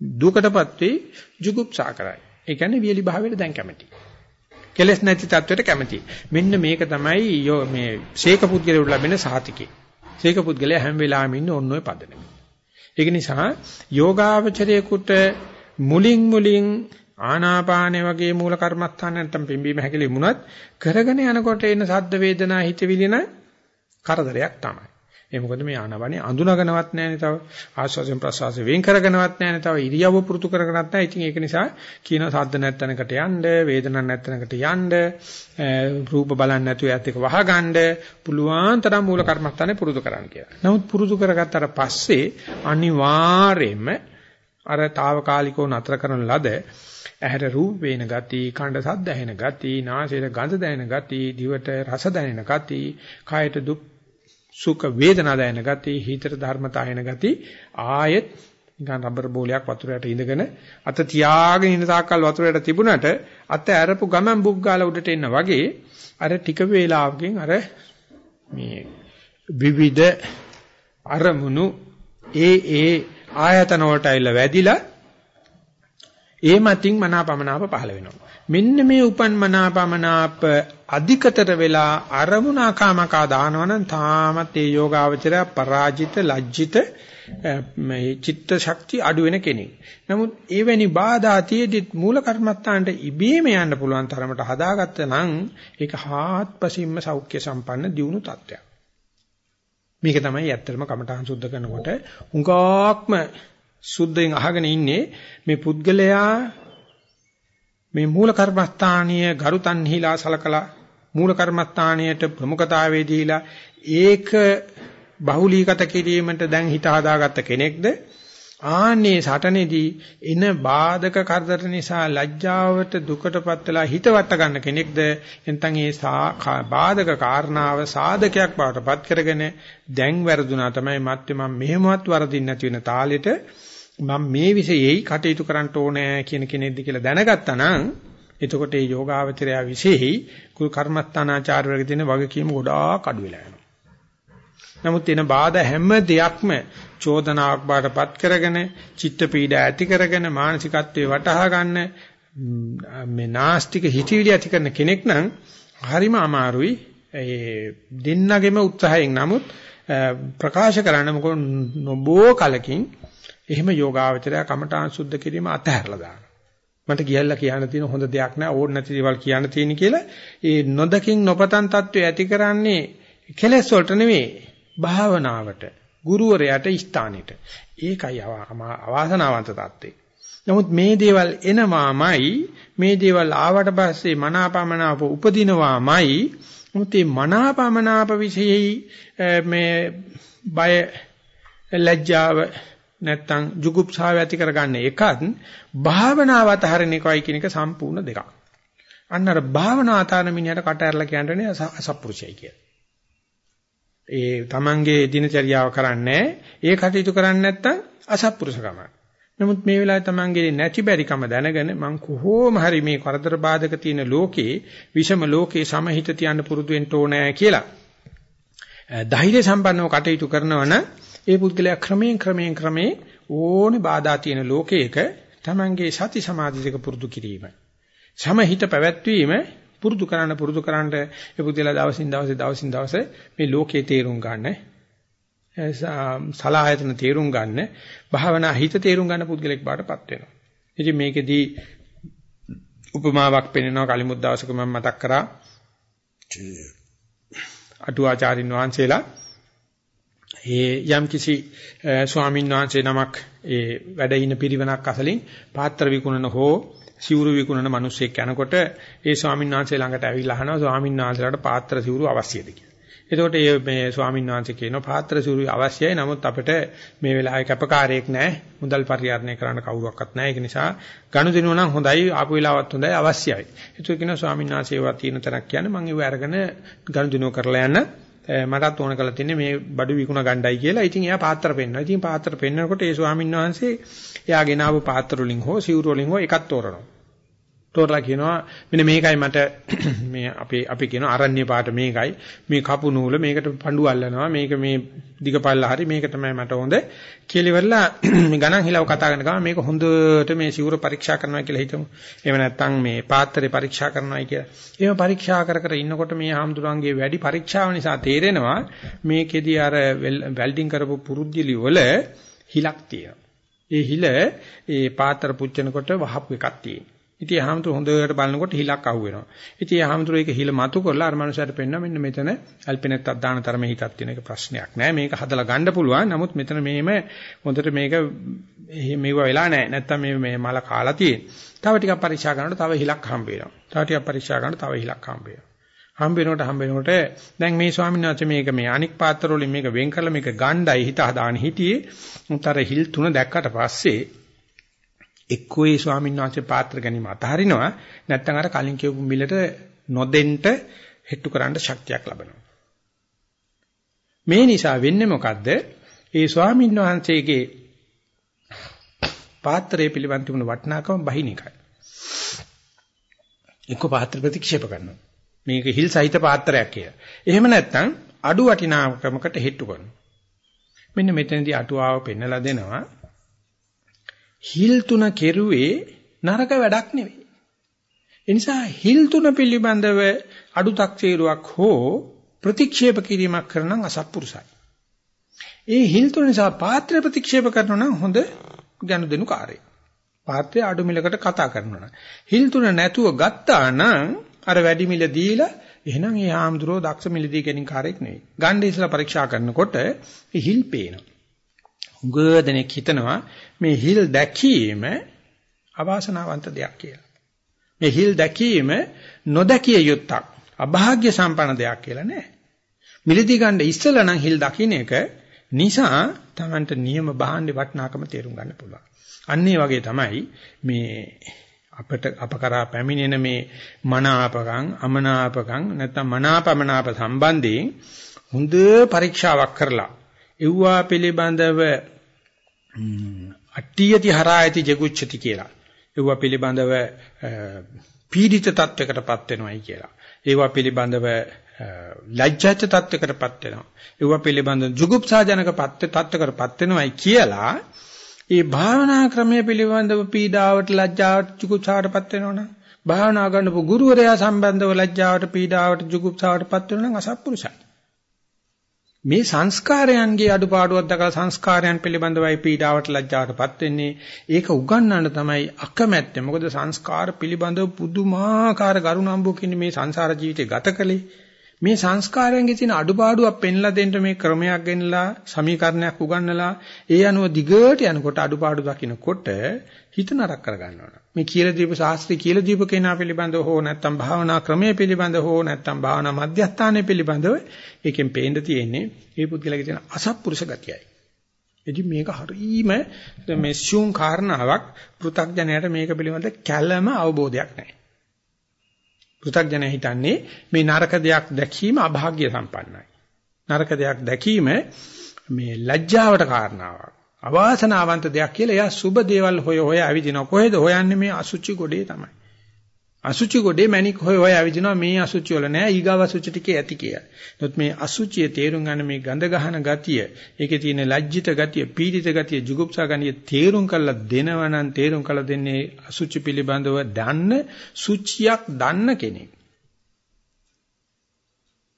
දුකටපත් වෙයි ජුගුප්සා කරයි. ඒ කියන්නේ වියලි භාවයට දැන් කැමති. කෙලස් නැති තත්වයට කැමති. මෙන්න මේක තමයි මේ ශේක පුද්ගලයාට ලැබෙන සාතිකේ. ශේක පුද්ගලයා හැම වෙලාවෙම ඉන්නේ ඔන්න ඔය පදනම. ඒක නිසා යෝගාවචරයේකට මුලින් මුලින් ආනාපානය වගේ මූල කර්මස්ථාන නැත්තම් පිම්බීම හැකලෙමුණත් කරගෙන යනකොට එන සද්ද වේදනා හිතවිලින කරදරයක් තමයි. ඒ මොකද මේ ආනාපානිය අඳුනගනවත් නැහැනේ තව ආස්වාසයෙන් ප්‍රසවාසයෙන් වෙන් කරගනවත් නැහැනේ තව ඉරියව්ව පුරුදු කරගනවත් නැහැ. ඉතින් ඒක නිසා කියන සද්ද නැත්තනකට යන්න, වේදනක් නැත්තනකට යන්න, රූප බලන්න නැතුව යත් එක වහගන්න පුළුවන් තරම් මූල කර්මස්ථානේ පුරුදු කරන්න කියලා. නමුත් පුරුදු කරගත්තට පස්සේ අනිවාර්යයෙන්ම අර తాවකාලිකව නතර කරන ලද ඇහැට රූප වේන ගති, කණ්ඩ සද්ද ඇහෙන ගති, නාසයට ගඳ දැනෙන ගති, දිවට රස දැනෙන ගති, කායට දුක් සුඛ වේදනා දැනෙන ගති, හිතට ධර්මතා එන ගති ආයෙත් නිකන් රබර් බෝලයක් වතුරට ඉඳගෙන අත තියාගෙන ඉන්න තාක්කල් වතුරට තිබුණට අත ඇරපු ගමන් බුක් ගාලා උඩට එන්න වගේ අර ටික වේලාවකින් අර මේ විවිධ අරමුණු ඒ ඒ ආයතන වලට ඇවිල්ලා වැඩිලා ඒ මතින් මනාපමනාප පහළ වෙනවා. මෙන්න මේ උපන් මනාපමනාප අධිකතර වෙලා අරමුණාකාමකා දානවනම් තාමත් ඒ යෝගාවචරය පරාජිත ලජ්ජිත මේ චිත්ත ශක්තිය අඩු වෙන කෙනෙක්. නමුත් එවැනි බාධා තියේදී මූල කර්මත්තාන්ට ඉබේම යන්න පුළුවන් තරමට හදාගත්ත නම් ඒක හාත්පසින්ම සෞඛ්‍ය සම්පන්න දියුණු තත්ත්වයක්. මේක තමයි ඇත්තටම කමඨහං සුද්ධ කරනකොට උඟාක්ම සුද්ධයෙන් අහගෙන ඉන්නේ මේ පුද්ගලයා මේ මූල කර්මස්ථානීය ගරුතන්හිලා සලකලා මූල කර්මස්ථානීයට ප්‍රමුඛතාවය දීලා ඒක බහුලීගත කිරීමට දැන් හිත හදාගත්ත කෙනෙක්ද? ආන්නේ සටනේදී එන බාධක කරදර නිසා ලැජ්ජාවට දුකටපත් වෙලා හිත වට ගන්න කෙනෙක්ද? එතෙන් ඒ බාධක කාරණාව සාධකයක් බවට පත් කරගෙන දැන් වැරදුනා තමයි මත්තේ මම මෙහෙමවත් වරදින්න නැති වෙන තාලෙට මම මේ විෂයෙහි කටයුතු කරන්න ඕනේ කියන කෙනෙක්ද කියලා දැනගත්තා නම් එතකොට මේ යෝගාවචරය විශේෂයි කුල් කර්මස්ථානාචාර්යවරගේ තියෙන වගකීම ගොඩාක් අඩු වෙලා යනවා. නමුත් එන බාධා හැම දෙයක්ම චෝදනාවක් බාටපත් කරගෙන චිත්ත පීඩා ඇති කරගෙන මානසිකත්වයේ වටහා ගන්න මේ නාස්තික හිතවිලි ඇති කරන කෙනෙක් නම් හරිම අමාරුයි ඒ දෙන්නගෙම උත්සාහයෙන් නමුත් ප්‍රකාශ කරන්න මොකද නොබෝ කලකින් එහෙම යෝගාවචරය කමඨාන් සුද්ධ කිරීම අතහැරලා දානවා. මට කියලා කියන්න තියෙන හොඳ දෙයක් නෑ ඕන නැති දේවල් කියන්න තියෙන කියලා ඒ නොදකින් නොපතන් තත්වය ඇති කරන්නේ කෙලෙස් වලට නෙවෙයි භාවනාවට ගුරුවරයාට ස්ථානෙට. ඒකයි අවාසනාවන්ත තත්ත්වේ. නමුත් මේ දේවල් එනවාමයි මේ දේවල් ආවට පස්සේ මනාපමනාප උපදිනවාමයි මුත් මේ මනාපමනාප විශේෂයි මේ බය ලැජ්ජාව නැත්තම් ජුගුප්සාව ඇති කරගන්න එකත් භාවනාව අතහරින එකයි කියන එක සම්පූර්ණ දෙකක්. අන්න අර භාවනා අතහරින මිනිහට කට ඇරලා කියන්නේ අසත්පුරුෂයයි කියලා. ඒ තමන්ගේ දිනචරියාව කරන්නේ ඒ කටයුතු කරන්නේ නැත්තම් අසත්පුරුෂකම. නමුත් මේ වෙලාවේ Tamange නැති බැරිකම දැනගෙන මං කොහොම හරි මේ කරදර බාධක තියෙන ලෝකේ විෂම ලෝකේ සමහිත තියන්න පුරුදු වෙන්න ඕනෑ කියලා. ධෛර්ය සම්පන්නව කටයුතු කරනවා නම් ඒ පුද්ගලයා ක්‍රමයෙන් ක්‍රමයෙන් ක්‍රමේ ඕනේ බාධා තියෙන ලෝකයක Tamange සති සමාධි දෙක පුරුදු කිරීම. සමහිත පැවැත්වීම පුරුදු කරන්න පුරුදු කරන්න ඒ පුද්ගලයා දවසින් දවස දවසින් දවස මේ ලෝකේ තේරුම් ගන්න සලායතන තේරුම් ගන්න භාවනා හිත තේරුම් ගන්න පුද්ගලෙක් බාටපත් වෙනවා. ඉතින් මේකෙදී උපමාවක් පෙන්නනවා කලිමුත් දවසක මම මතක් කරා අටුවාචාරින් වහන්සේලා ඒ යම් කිසි ස්වාමීන් වහන්සේ නමක් ඒ වැඩ ඉන පිරිවනක් අසලින් පාත්‍ර විකුණන හෝ සිවුරු විකුණන මිනිස්සෙක් යනකොට ඒ ස්වාමීන් වහන්සේ ළඟට ඇවිල්ලා අහනවා ස්වාමීන් වහන්සේලාට පාත්‍ර සිවුරු අවශ්‍යද කියලා. එතකොට මේ මේ ස්වාමීන් වහන්සේ කියනවා පාත්‍ර සිවුරු අවශ්‍යයි. නමුත් අපිට මේ වෙලාවේ කැපකාරයෙක් නැහැ. මුදල් පරිහරණය කරන්න කවුරක්වත් නැහැ. ඒක නිසා ගනුදෙනුව නම් හොඳයි, ආපු වෙලාවත් හොඳයි, අවශ්‍යයි. ඒක කියනවා ස්වාමීන් වහන්සේ ඒවා තියෙන තැනක් කියන්නේ මම ඒව අරගෙන ගනුදෙනුව කරලා යන්න මටත් ඕන කරලා තින්නේ මේ බඩු විකුණ ගණ්ඩායි කියලා. ඉතින් එයා පාත්‍ර පෙන්වනවා. ඉතින් පාත්‍ර පෙන්වනකොට ඒ ස්වාමීන් වහන්සේ එයා ගෙනාවු පාත්‍ර වලින් හෝ සිවුරු වලින් හෝ එකක් තෝරනවා. තෝරලා කියනවා මෙන්න මේකයි මට මේ අපි අපි කියන අරණ්‍ය පාට මේකයි මේ කපු නූල මේකට පඬු අල්ලනවා මේක මේ දිගපල්ල හරි මේක තමයි මට හොඳ කියලා ඉවරලා මේ ගණන් හිලව කතා කරන ගමන් මේක හොඳට මේ සිවුර පරීක්ෂා කරනවා කියලා හිතමු. එහෙම නැත්නම් මේ පාත්‍රේ පරීක්ෂා කරනවායි කියලා. එහෙම පරීක්ෂා කර කර ඉන්නකොට මේ හාමුදුරන්ගේ වැඩි පරීක්ෂාව නිසා තේරෙනවා මේකෙදි අර වෙල්ඩින් කරපු පුරුද්දිලි වල හිලක් තියෙනවා. ඒ හිල ඒ පාත්‍ර පුච්චනකොට වහපු එකක් තියෙනවා. ඉතින් ආහමතුරු හොඳට බලනකොට හිලක් අහුවෙනවා. ඉතින් ආහමතුරු ඒක හිල මතු කරලා අර මනුස්සයාට පෙන්වනවා මෙන්න මෙතන ඇල්පිනෙත් අදාන තරමේ හිතක් තියෙන එක ප්‍රශ්නයක් නෑ. මේක හදලා ගන්න පුළුවන්. නමුත් මෙතන මේම හොඳට මේක මේව වෙලා නෑ. නැත්තම් මේ මේ මල කාලා තියෙන. තව ටිකක් පරීක්ෂා කරනකොට තව හිලක් හම්බ වෙනවා. තව ටිකක් පරීක්ෂා කරනකොට තව හිලක් හම්බ වෙනවා. හම්බ වෙනකොට හම්බ වෙනකොට දැන් මේ ස්වාමීන් වහන්සේ මේක මේ අනික් පාත්‍ර වලින් මේක වෙන් කරලා මේක ගණ්ඩායි හිත හදාන හිටියේ. උතර හිල් තුන දැක්කට පස්සේ එක්කෝ ඒ ස්වාමීන් වහන්සේ පාත්‍ර ගැනීම අතහරිනවා. නැත්නම් අර කලින් කියපු මිලට නොදෙන්න හෙට්ටු කරන්න ශක්තියක් ලබනවා. මේ නිසා වෙන්නේ මොකද්ද? ඒ ස්වාමීන් වහන්සේගේ පාත්‍රය පිළිබඳ තිබුණු වටිනාකම බහින එකයි. එක්ක පාත්‍ර ප්‍රතික්ෂේප කරනවා. මේක හිල් සහිත පාත්‍රයක් කියලා. එහෙම නැත්නම් අඩු වටිනාකමකට හෙට්ටු කරනවා. මෙන්න මෙතනදී අටුවාව පෙන්නලා දෙනවා. හිල් තුන කෙරුවේ නරක වැඩක් නෙවෙයි. ඒ නිසා හිල් තුන පිළිබඳව අඩුතක්සේරුවක් හෝ ප්‍රතික්ෂේප කිරීමක් කරන නම් අසත්පුරුසයි. ඒ හිල් තුන නිසා පාත්‍රය ප්‍රතික්ෂේප කරනවා නම් හොඳ ගනුදෙනු කාර්යය. පාත්‍රය අඩු මිලකට කතා කරනවා නම් හිල් තුන නැතුව ගත්තා නම් අර වැඩි මිල දීලා එහෙනම් ඒ ආම්දුරෝ දක්ෂ මිලදී ගැනීම කාර්යයක් නෙවෙයි. ගණ්ඩේ ඉස්සලා පරීක්ෂා කරනකොට හිල් පේනවා. උගදෙනෙක් හිතනවා මේ හිල් දැකීම අවාසනාවන්ත දෙයක් කියලා. මේ හිල් දැකීම නොදැකිය යුත්තක් අභාග්‍ය සම්පන්න දෙයක් කියලා නෑ. මිලදී ගන්න ඉස්සෙල්ලා නම් හිල් දකින්න එක නිසා Tamanට නියම බහන්නේ වටනාකම තේරුම් ගන්න පුළුවන්. අන්න වගේ තමයි මේ අපට අප කරා පැමිණෙන මේ මනාපකම් අමනාපකම් නැත්නම් මනාපමනාප සම්බන්ධයෙන් හොඳ පරීක්ෂාවක් කරලා එව්වා පිළිබඳව අට්ටියති හරායති ජගුච්ඡති කියලා. ඒවා පිළිබඳව පීඩිත තත්වයකටපත් වෙනවයි කියලා. ඒවා පිළිබඳව ලැජ්ජාච තත්වයකටපත් වෙනවා. ඒවා පිළිබඳව ජුගුප්සාජනක තත්වයකටපත් වෙනවයි කියලා ඒ භාවනා ක්‍රමයේ පිළිබඳව පීඩාවට ලැජ්ජාවට ජුගුප්සාවටපත් වෙනවනම් භාවනා කරනපු ගුරුවරයා සම්බන්ධව ලැජ්ජාවට පීඩාවට ජුගුප්සාවටපත් වෙනවනම් අසත්පුරුෂයි. මේ සංස්කාරයන්ගේ අඩුපාඩුවක් දකලා සංස්කාරයන් පිළිබඳවයි පීඩාවට ලැජ්ජාවටපත් වෙන්නේ. ඒක උගන්වන්න තමයි අකමැත්තේ. මොකද සංස්කාර පිළිබඳව පුදුමාකාර ගරුණම්බුකින් මේ සංසාර ජීවිතය ගත කළේ. මේ සංස්කාරයන්ගේ තියෙන අඩුපාඩුවක් පෙන්ලා දෙන්න මේ ක්‍රමයක් ගෙනලා සමීකරණයක් උගන්වලා ඒ අනුව දිගට යනකොට අඩුපාඩු දකින්නකොට හිත නරක කර ගන්නවා. මේ කියලා දීප ශාස්ත්‍රී කියලා දීප කෙනා පිළිබඳව හෝ නැත්නම් භාවනා ක්‍රමයේ පිළිබඳව හෝ නැත්නම් භාවනා මධ්‍යස්ථානයේ පිළිබඳව ඒකෙන් පේන්න තියෙන්නේ මේ පුද්ගලයාගේ තියෙන අසත්පුරුෂ ගතියයි. ඉතින් මේක හරීම මේ ශුන් කාරණාවක් පෘථග්ජනයට මේක පිළිබඳ කැළම අවබෝධයක් නැහැ. පෘථග්ජනය හිතන්නේ මේ නරක දෙයක් දැකීම අභාග්‍ය සම්පන්නයි. නරක දෙයක් දැකීම මේ ලැජ්ජාවට කාරණාවක්. අවාසනාවන්ත දෙයක් කියලා එයා සුබ දේවල් හොය හොය ඇවිදිනවා. කොහෙද හොයන්නේ මේ අසුචි ගොඩේ තමයි. අසුචි ගොඩේ මැණික් හොය හොය ඇවිදිනවා මේ අසුචි වල නෑ ඊගාව අසුචි ටිකේ ඇති කියලා. නමුත් මේ අසුචිය තේරුම් ගන්න මේ ගඳ ගහන ගතිය, ඒකේ තියෙන ලැජ්ජිත ගතිය, පීඩිත ගතිය, ජුගුප්සා ගතිය තේරුම් කරලා දෙනවනම් තේරුම් කරලා දෙන්නේ අසුචි පිළිබඳව දන්න සුචියක් දන්න කෙනෙක්.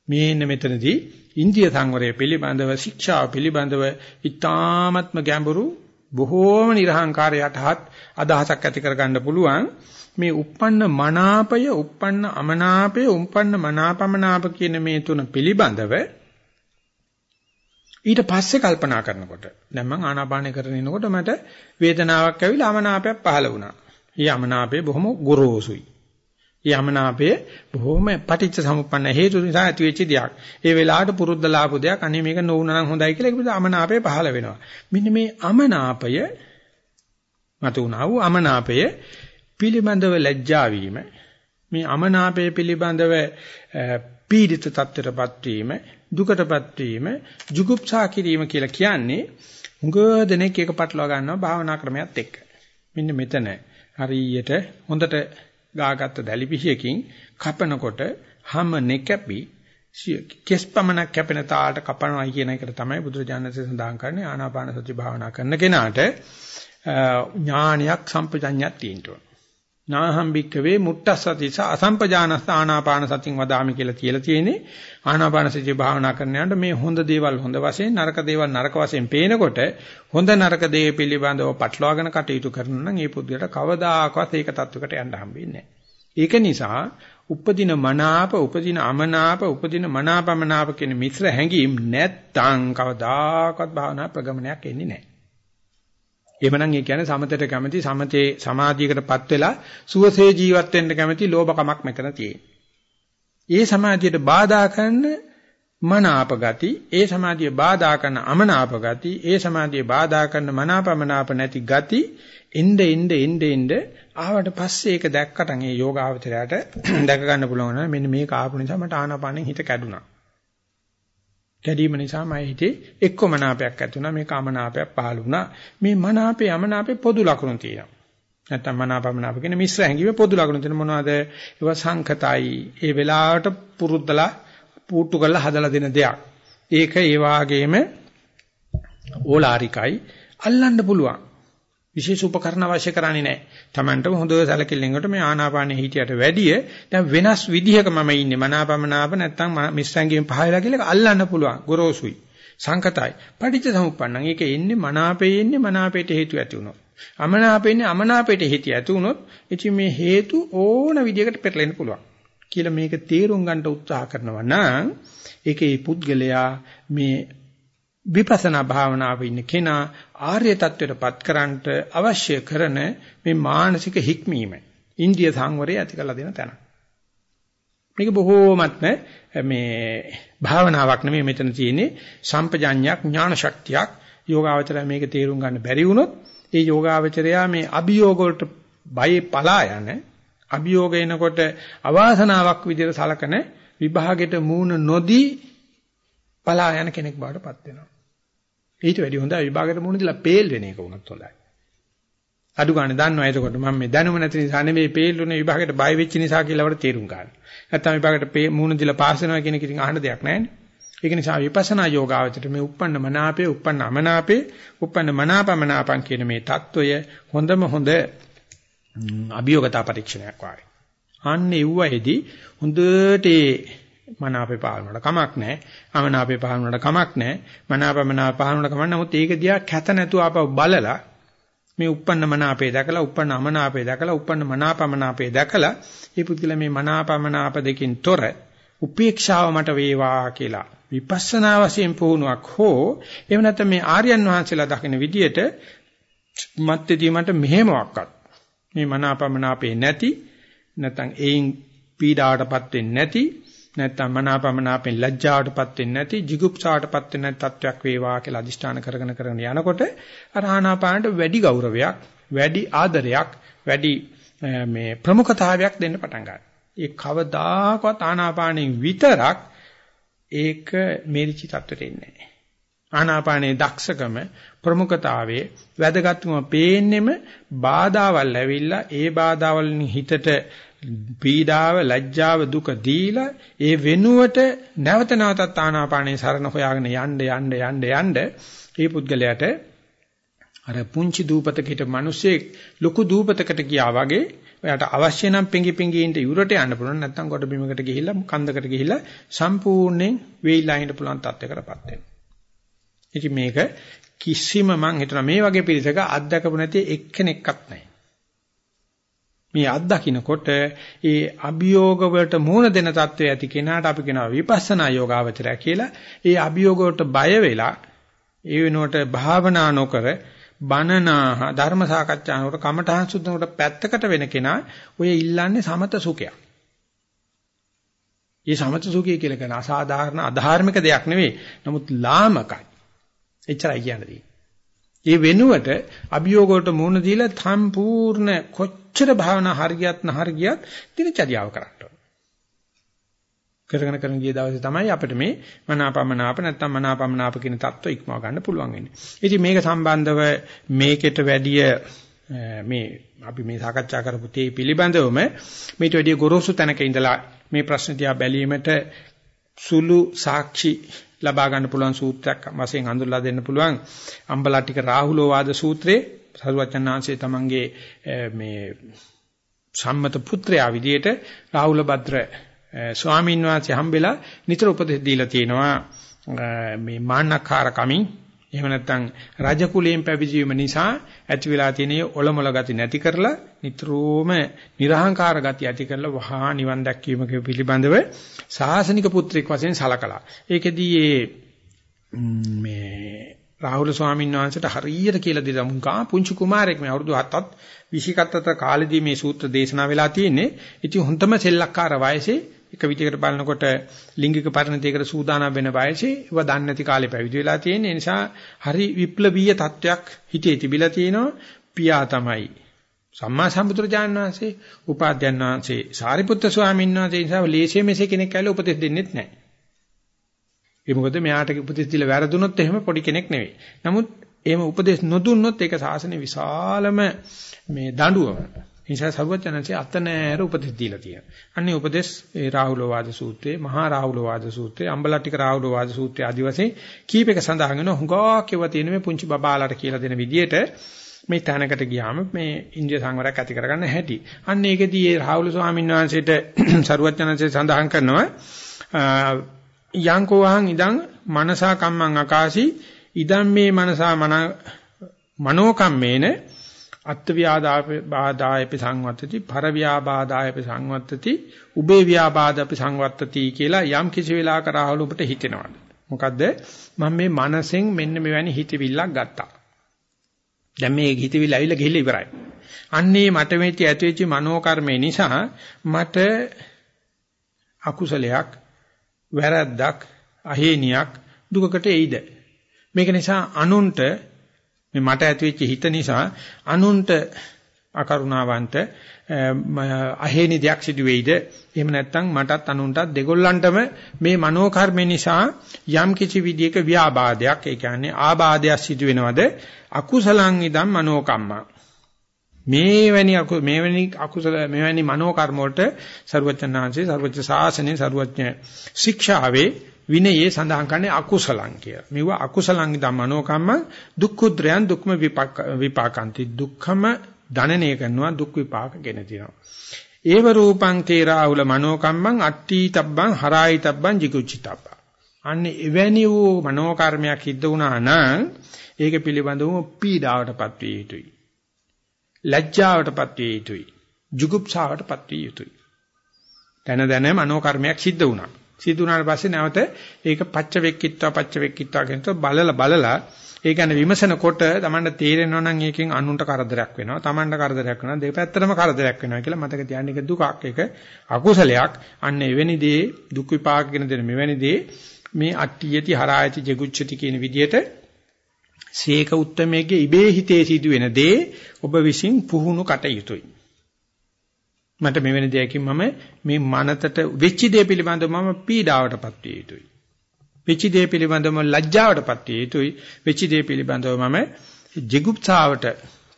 මේන්න මෙතනදී ඉන්දිය සංවරය පිළිබඳව ශික්ෂාව පිළිබඳව ඊ타ත්ම ගැඹුරු බොහෝම නිර්හංකාරයටහත් අදහසක් ඇති කරගන්න පුළුවන් මේ uppන්න මනාපය uppන්න අමනාපය uppන්න මනාපමනාප කියන මේ තුන පිළිබඳව ඊට පස්සේ කල්පනා කරනකොට දැන් මම ආනාපානය කරගෙන ඉනකොට මට වේදනාවක් ඇවිල්ලා අමනාපයක් පහළ වුණා. ඊ අමනාපය බොහොම ගොරෝසුයි. යමනාපය බොහොම පටිච්ච සමුප්පන්න හේතු නිසා ඇති වෙච්ච දෙයක්. ඒ වෙලාවට පුරුද්දලා ආපු දෙයක් අනේ මේක නොවුනා නම් හොඳයි කියලා ඒක පිට අමනාපය පහළ වෙනවා. මෙන්න මේ අමනාපය මත උනා වූ අමනාපය පිළිබඳව ලැජ්ජා වීම මේ අමනාපය පිළිබඳව පීඩිත තත්ත්වයටපත් වීම දුකටපත් වීම ජුගුප්සා කිරීම කියලා කියන්නේ උඟ දෙනෙක් එක පටලවා ගන්නවා භාවනා ක්‍රමයක් එක්ක. මෙන්න මෙතන හරියට හොඳට ගාගත්ත දැලිපිහියකින් කපනකොට හැම නෙකැපි කෙස්පමණක් කැපෙන තාලට කපනවා කියන එකට තමයි බුදුරජාණන්සේ සඳහන් කරන්නේ ආනාපාන සති භාවනා කරන කෙනාට ඥානයක් සම්පජඤ්ඤයක් තියෙනවා. නාහම් භික්කවේ මුට්ටස්සතිස අසම්පජානස්ස ආනාපාන සතින් වදාමි කියලා කියලා තියෙන්නේ. ආනාපාන සතිය භාවනා කරන යනකොට මේ හොඳ දේවල් හොඳ වශයෙන් නරක දේවල් නරක වශයෙන් පේනකොට හොඳ නරක දේ පිළිබඳව පටලවාගෙන කටයුතු කරනවා නම් ඒ පුද්ගලට කවදාකවත් ඒක තත්වයකට යන්න හම්බෙන්නේ ඒක නිසා උපදින මනාප උපදින අමනාප උපදින මනාපමනාප කියන මිශ්‍ර හැඟීම් නැත්තම් කවදාකවත් භාවනා ප්‍රගමනයක් එන්නේ නැහැ. එහෙමනම් ඒ කියන්නේ සමතට කැමති සමතේ සමාධියකටපත් වෙලා සුවසේ ජීවත් වෙන්න කැමති ලෝභකමක් මෙතන තියෙනවා. ඒ සමාධියට බාධා කරන මනාප ගති, ඒ සමාධිය බාධා කරන අමනාප ගති, ඒ සමාධිය බාධා කරන මනාපමනාප නැති ගති එnde එnde එnde එnde ආවට පස්සේ ඒක දැක්කට ඒ යෝගාවචරයට දැක ගන්න පුළුවන් මෙන්න මේක ආපු නිසා මට ආනාපානෙන් හිත කැඩුනා. කැඩීම නිසා මම හිතේ එක්ක මනාපයක් ඇති වුණා. මේක අමනාපයක් පහළ වුණා. මේ මනාපේ අමනාපේ පොදු ලක්ෂණ තියෙනවා. නැත්තම් මනාපමනාප කියන මිශ්‍ර හැඟීම පොදු ලක්ෂණ තියෙන මොනවද? ඒවා සංකතයි. ඒ වෙලාවට පුරුද්දලා පුට්ටු කරලා හදලා දෙන දෙයක්. ඒක ඒ වාගේම ඕලාරිකයි. අල්ලන්න පුළුවන්. විශේෂ උපකරණ අවශ්‍ය කරන්නේ නැහැ. Tamanටම හොඳ සැලකිල්ලෙන්කට මේ ආනාපානෙ හිටියට වැඩිය දැන් වෙනස් විදිහක මම ඉන්නේ. මනාපමනාප නැත්තම් මිස්සංගයෙන් පහයලා කියලා අල්ලන්න පුළුවන්. ගොරෝසුයි. සංකතයි. පටිච්ච සමුප්පන්නං. ඒක එන්නේ මනාපේ එන්නේ මනාපේට හේතු ඇති වුණොත්. අමනාපේ එන්නේ අමනාපේට හේතු ඇති වුණොත් ඉතින් මේ හේතු ඕන විදිහකට පෙරලෙන්න පුළුවන්. කියලා මේක තේරුම් ගන්න උත්සාහ කරනවා නම් ඒකේ පුද්ගලයා මේ විපස්සනා භාවනාවේ ඉන්න කෙනා ආර්ය தත්වයටපත් කරන්නට අවශ්‍ය කරන මේ මානසික හික්මීම ඉන්දිය සංවරය ඇති කරලා දෙන තැන. මේක බොහෝමත්ම මේ භාවනාවක් නෙමෙයි මෙතන තියෙන්නේ සම්පජාඤ්ඤයක් ඥාන ශක්තියක් යෝගාවචරය මේක තේරුම් ගන්න බැරි වුණොත් ඒ යෝගාවචරයා මේ අභියෝග වලට බයේ පලා යන අභියෝග එනකොට අවාසනාවක් විදිහට සලකන විභාගෙට මූණ නොදී පලා යන කෙනෙක් බවට පත් වෙනවා. ඊට වැඩි හොඳ විභාගයට මුණ දීලා පේල් වෙන එක වුණත් හොඳයි. අඩු ගන්න දන්නවා එතකොට මම මේ දැනුම නැති නිසා නෙවෙයි පේල් වුණේ විභාගයට බය වෙච්ච නිසා කියලා වට තේරුම් ගන්න. නැත්තම් විභාගයට මුණ දීලා පාස් වෙනවා කියන එක ඉතින් අහන්න දෙයක් නැහැනේ. ඒක නිසා විපස්සනා යෝගාවචරයට මේ uppන්න මනාපේ uppන්න අමනාපේ uppන්න මනාපමනාපං කියන මේ தত্ত্বය හොඳම හොඳ අභියෝගතා පරීක්ෂණයක් වාගේ. අන්න එව්වයිදී හොඳට මනාපේ පාලනකට කමක් නැහැ. අමනාපේ පාලනකට කමක් නැහැ. මනාපමනාප පාලනකට කමක් නමුත් ඒක දිහා කැත නැතුව ආපහු බලලා මේ uppන්න මනාපේ දැකලා uppන්න අමනාපේ දැකලා uppන්න මනාපමනාපේ දැකලා මේ පුදුල මේ මනාපමනාප දෙකින් තොර උපේක්ෂාව මට වේවා කියලා විපස්සනා වශයෙන් පුහුණුවක් හෝ එහෙම නැත්නම් මේ ආර්යයන් වහන්සේලා දකින විදියට මත්ත්‍යදී මට මෙහෙමවක්වත් මේ මනාපමනාපේ නැති නැත්නම් ඒයින් පීඩාවටපත් වෙන්නේ නැති නැත්තම් මනාපමනාපෙන් ලැජ්ජාවටපත් වෙන්නේ නැති jigupsaවටපත් වෙන්නේ නැති තත්වයක් වේවා කියලා අදිෂ්ඨාන කරගෙන කරගෙන යනකොට අර ආනාපානට වැඩි ගෞරවයක් වැඩි ආදරයක් වැඩි මේ ප්‍රමුඛතාවයක් දෙන්න පටන් ගන්නවා. ඒ කවදාකවත් ආනාපානෙන් විතරක් ඒක මෙරිචි තත්වෙට එන්නේ නැහැ. ආනාපානේ දක්ෂකම ප්‍රමුඛතාවයේ වැදගත්කම පේන්නෙම බාධාවල් ඇවිල්ලා ඒ බාධාවල් හිතට පීඩාව ලැජ්ජාව දුක දීලා ඒ වෙනුවට නැවත නැවතත් ආනාපානේ සරණ හොයාගෙන යන්න යන්න යන්න යන්න ඒ පුද්ගලයාට අර පුංචි දූපතක හිට මිනිස්සෙක් ලොකු දූපතකට ගියා වගේ ඔයාට අවශ්‍ය නම් පිංගි පිංගි ඉන්න යුරට යන්න පුළුවන් නැත්නම් කොට බිමකට ගිහිල්ලා කන්දකට ගිහිල්ලා සම්පූර්ණයෙන් වෙයිලා ඉන්න පුළුවන් තත්යකටපත් වෙනවා. ඉතින් මේක කිසිම මං හිතනවා මේ වගේ පිළිසක අත්දකපු නැති එක්කෙනෙක්වත් නැහැ. මේ අත්දකින්නකොට ඒ අභියෝග වලට මුහුණ දෙන தත්වයේ ඇති කෙනාට අපි කියනවා විපස්සනා යෝගාවචරය කියලා. ඒ අභියෝග වලට බය වෙලා ඒ වෙනුවට භාවනා නොකර බනනාහ ධර්ම සාකච්ඡානකට කමඨහං සුද්ධනකට පැත්තකට වෙන කෙනා ඔය ඉල්ලන්නේ සමත සුඛයක්. මේ සමත සුඛය කියලා කියන අසාධාරණ අධාර්මික දෙයක් නෙවෙයි. නමුත් ලාමකයි. එච්චරයි කියන්නේ. මේ වෙනුවට අභියෝග වලට මුහුණ දීලා සම්පූර්ණ කොච්චර කොච්චර භාවනා හරියත් නැහර ගියත් දිනචරියාව කරන්න කරගෙන කරගෙන ගිය දවසේ තමයි අපිට මේ මනාපමනාප නැත්තම් මනාපමනාප කියන தত্ত্ব ඉක්මව ගන්න පුළුවන් වෙන්නේ. ඉතින් මේක සම්බන්ධව මේකට වැඩිය මේ අපි මේ සාකච්ඡා කරපු තේ පිළිබඳවම මේට වැඩිය ගොරෝසු තැනක ඉඳලා මේ ප්‍රශ්න තියා බැලීමට සුළු සාක්ෂි ලබා ගන්න පුළුවන් සූත්‍රයක් වශයෙන් අඳුරලා දෙන්න පුළුවන් අම්බලට්ටික රාහුලෝවාද සූත්‍රයේ සරුවචනාංශයේ තමන්ගේ මේ සම්මත පුත්‍රයා විදියට රාහුල භද්‍ර ස්වාමීන් වහන්සේ හම්බෙලා නිතර උපදෙස් දීලා තියෙනවා මේ මාන්නකාර කමින් එහෙම නැත්නම් රජ කුලයෙන් පැවිදීම නිසා ඇති වෙලා තියෙන ඔලොමල ගති නැති කරලා නිතරම නිර්හංකාර ගති ඇති කරලා වහා නිවන් දැක්වීම පිළිබඳව සාසනික පුත්‍රෙක් වශයෙන් සලකලා. ඒකෙදී මේ රාහුල ස්වාමීන් වහන්සේට හරියට කියලා දෙලා මුංගා පුංචි කුමාරයෙක් මේ අවුරුදු 7ත් 27ත කාලෙදී මේ සූත්‍ර දේශනා වෙලා තියෙන්නේ. ඉතින් හොඳම සෙල්ලක්කාර වයසේ එක විදිහකට බලනකොට ලිංගික පරිණතයකට සූදානම් වෙන වයසේ ඒව දන්නේ නැති කාලේ පැවිදි වෙලා තියෙන නිසා හරි විප්ලවීය තත්වයක් හිතේ තිබිලා තියෙනවා පියා තමයි සම්මා සම්බුදුරජාණන් වහන්සේ උපාධ්‍යයන් වහන්සේ සාරිපුත්‍ර ස්වාමීන් වහන්සේ නිසා ලේසිය මෙසේ කෙනෙක් ඇවිල්ලා උපදෙස් දෙන්නෙත් නැහැ. ඒ මොකද මෙයාට උපදෙස් දීලා වැරදුනොත් එහෙම පොඩි කෙනෙක් නෙවෙයි. නමුත් එහෙම උපදෙස් නොදුන්නොත් ඒක සාසනේ විශාලම මේ දඬුවම. ඒ නිසා සර්වඥාන්සේ අත නෑර උපදෙස් දීලා තියෙනවා. අන්නේ උපදෙස් ඒ රාහුලවාද සූත්‍රයේ, මහා රාහුලවාද සූත්‍රයේ, අම්බලට්ටික රාහුලවාද සූත්‍රයේ ආදි වශයෙන් කීපයක සඳහන් වෙන හුඟා කියව තියෙන මේ පුංචි බබාලාට කියලා දෙන විදිහට මේ තැනකට ගියාම මේ ඉන්දිය සංවරයක් ඇති කරගන්න හැටි. අන්න ඒකෙදී ඒ රාහුල ස්වාමීන් වහන්සේට සර්වඥාන්සේ සඳහන් කරනවා යංකෝ වහං ඉදං මනසා කම්මං අකාසි ඉදං මේ මනසා මන මනෝ කම්මේන අත්ව්‍යාදායපි සංවත්තති පරව්‍යාබාදායපි සංවත්තති උබේ ව්‍යාබාදපි සංවත්තති කියලා යම් කිසි වෙලාවක රාහුල ඔබට හිතෙනවද මොකද්ද? මම මේ මනසෙන් මෙන්න මෙවැනි හිතවිල්ලක් ගත්තා. දැන් මේ හිතවිල්ල ඇවිල්ලා ගිහිල්ලා ඉවරයි. අන්නේ මට මේටි ඇතිවෙච්ච මනෝ කර්මේ නිසා මට අකුසලයක් වැරද්දක් අහේනියක් දුකකට එයිද? මේක නිසා අනුන්ට මේ මට ඇතිවෙච්ච හිත නිසා අනුන්ට අකරුණාවන්ත අහේනි දෙයක් සිදු වෙයිද? එහෙම නැත්නම් මටත් අනුන්ටත් දෙගොල්ලන්ටම මේ මනෝ කර්ම නිසා යම් කිසි විදියක ව්‍යාබාධයක් ඒ කියන්නේ ආබාධයක් සිදු වෙනවද? අකුසලං ඉදම් මනෝ කම්මා මේ වැනි අකු මේ වැනි අකුසල මේ වැනි මනෝ කර්ම වලට ਸਰුවචනාංශේ ਸਰුවච සාසනේ ਸਰුවඥ ශික්ෂාවේ විනයේ සඳහන් කරන්නේ අකුසලං කියලා. මෙව අකුසලං ඉදා මනෝකම්ම දුක්ඛුද්‍රයන් දුක්ම විපාක විපාකාන්ති දුක්ඛම දණනය කරනවා දුක් විපාක ගෙන දෙනවා. ඒව රූපං තේරාහුල මනෝකම්මං අට්ඨීතබ්බං හරායිතබ්බං jiguccitabba. අන්න එවැනි වූ මනෝකර්මයක් සිද්ධ වුණා නම් ඒක පිළිබඳව පීඩාවටපත් විය යුතුයි. ලැජ්ජාවටපත් විය යුතුයි. ජුගුප්සාවටපත් විය යුතුයි. දැන දැන මනෝ කර්මයක් සිද්ධ වුණා. සිදු වුණාට පස්සේ නැවත ඒක පච්ච වෙක්කිත්වා පච්ච වෙක්කිත්වා කියනතෝ බලලා බලලා ඒ කියන්නේ විමසනකොට Tamanට තේරෙනවා නම් ඒකෙන් අනුන්ට කරදරයක් වෙනවා Tamanට කරදරයක් වෙනවා දෙපැත්තටම කරදරයක් වෙනවා කියලා මතක තියාගන්න එක දුකක් ඒක අකුසලයක් අන්න එවැනි දේ දුක් විපාක කියන දෙන මෙවැනි දේ මේ අට්ටියති හරායති ජෙගුච්ඡති කියන විදිහට සීක උත්තමයේ ඉබේ හිතේ සිදුවෙන දේ ඔබ විසින් පුහුණු කටයුතුයි මට මෙවැනි දෙයකින් මම මේ මනතට වෙච්ච දේ පිළිබඳව මම පීඩාවටපත් විය යුතුයි. වෙච්ච දේ පිළිබඳව ලැජ්ජාවටපත් විය යුතුයි. වෙච්ච දේ පිළිබඳව මම ජිගුප්සාවට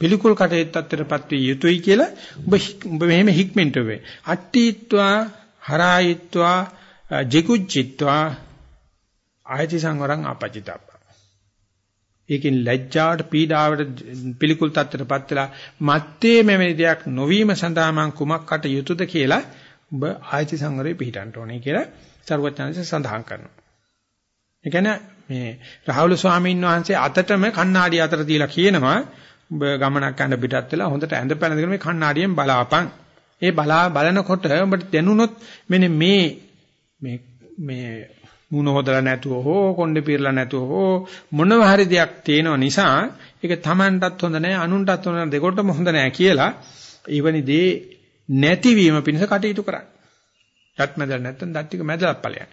පිළිකුල් කටයුත්තටපත් විය යුතුයි කියලා ඔබ ඔබ මෙහෙම හික්මෙන්ට වේ. අට්ටීත්වා හරායිත්වා ජිගුච්චිත්වා ආයති සංවරං අපචිතප්ප. ඒකෙන් ලැජ්ජාවට පීඩාවට පිළිකුල් තත්ත්වයටපත් වෙලා මත්තේ මෙවැනි දෙයක් නොවීම සඳහා මං කුමක්කට යුතුද කියලා ඔබ ආයති සංවරේ පිළිටන්න ඕනේ කියලා සර්වඥාන්සේ සඳහන් කරනවා. ඒ කියන්නේ මේ රාහුල ස්වාමීන් වහන්සේ අතටම කණ්ණාඩි අතර තියලා කියනවා ඔබ ගමනක් යන පිටත් වෙලා හොඳට ඇඳ පැනගෙන මේ කණ්ණාඩියෙන් බලාපන්. ඒ බලා බලනකොට ඔබට දැනුනොත් මෙන්න මේ මේ මේ මුණ හොදලා නැතුව හෝ කොණ්ඩේ පිරලා නැතුව හෝ මොනවා හරි දෙයක් තියෙන නිසා ඒක Tamanටත් හොඳ නැහැ අනුන්ටත් හොඳ නැහැ දෙකොටම හොඳ නැහැ කියලා ඊවනි දේ නැතිවීම පිණිස කටයුතු කරන්න. යත් මැදලා නැත්තම් දත් ටික මැදලා ඵලයන්.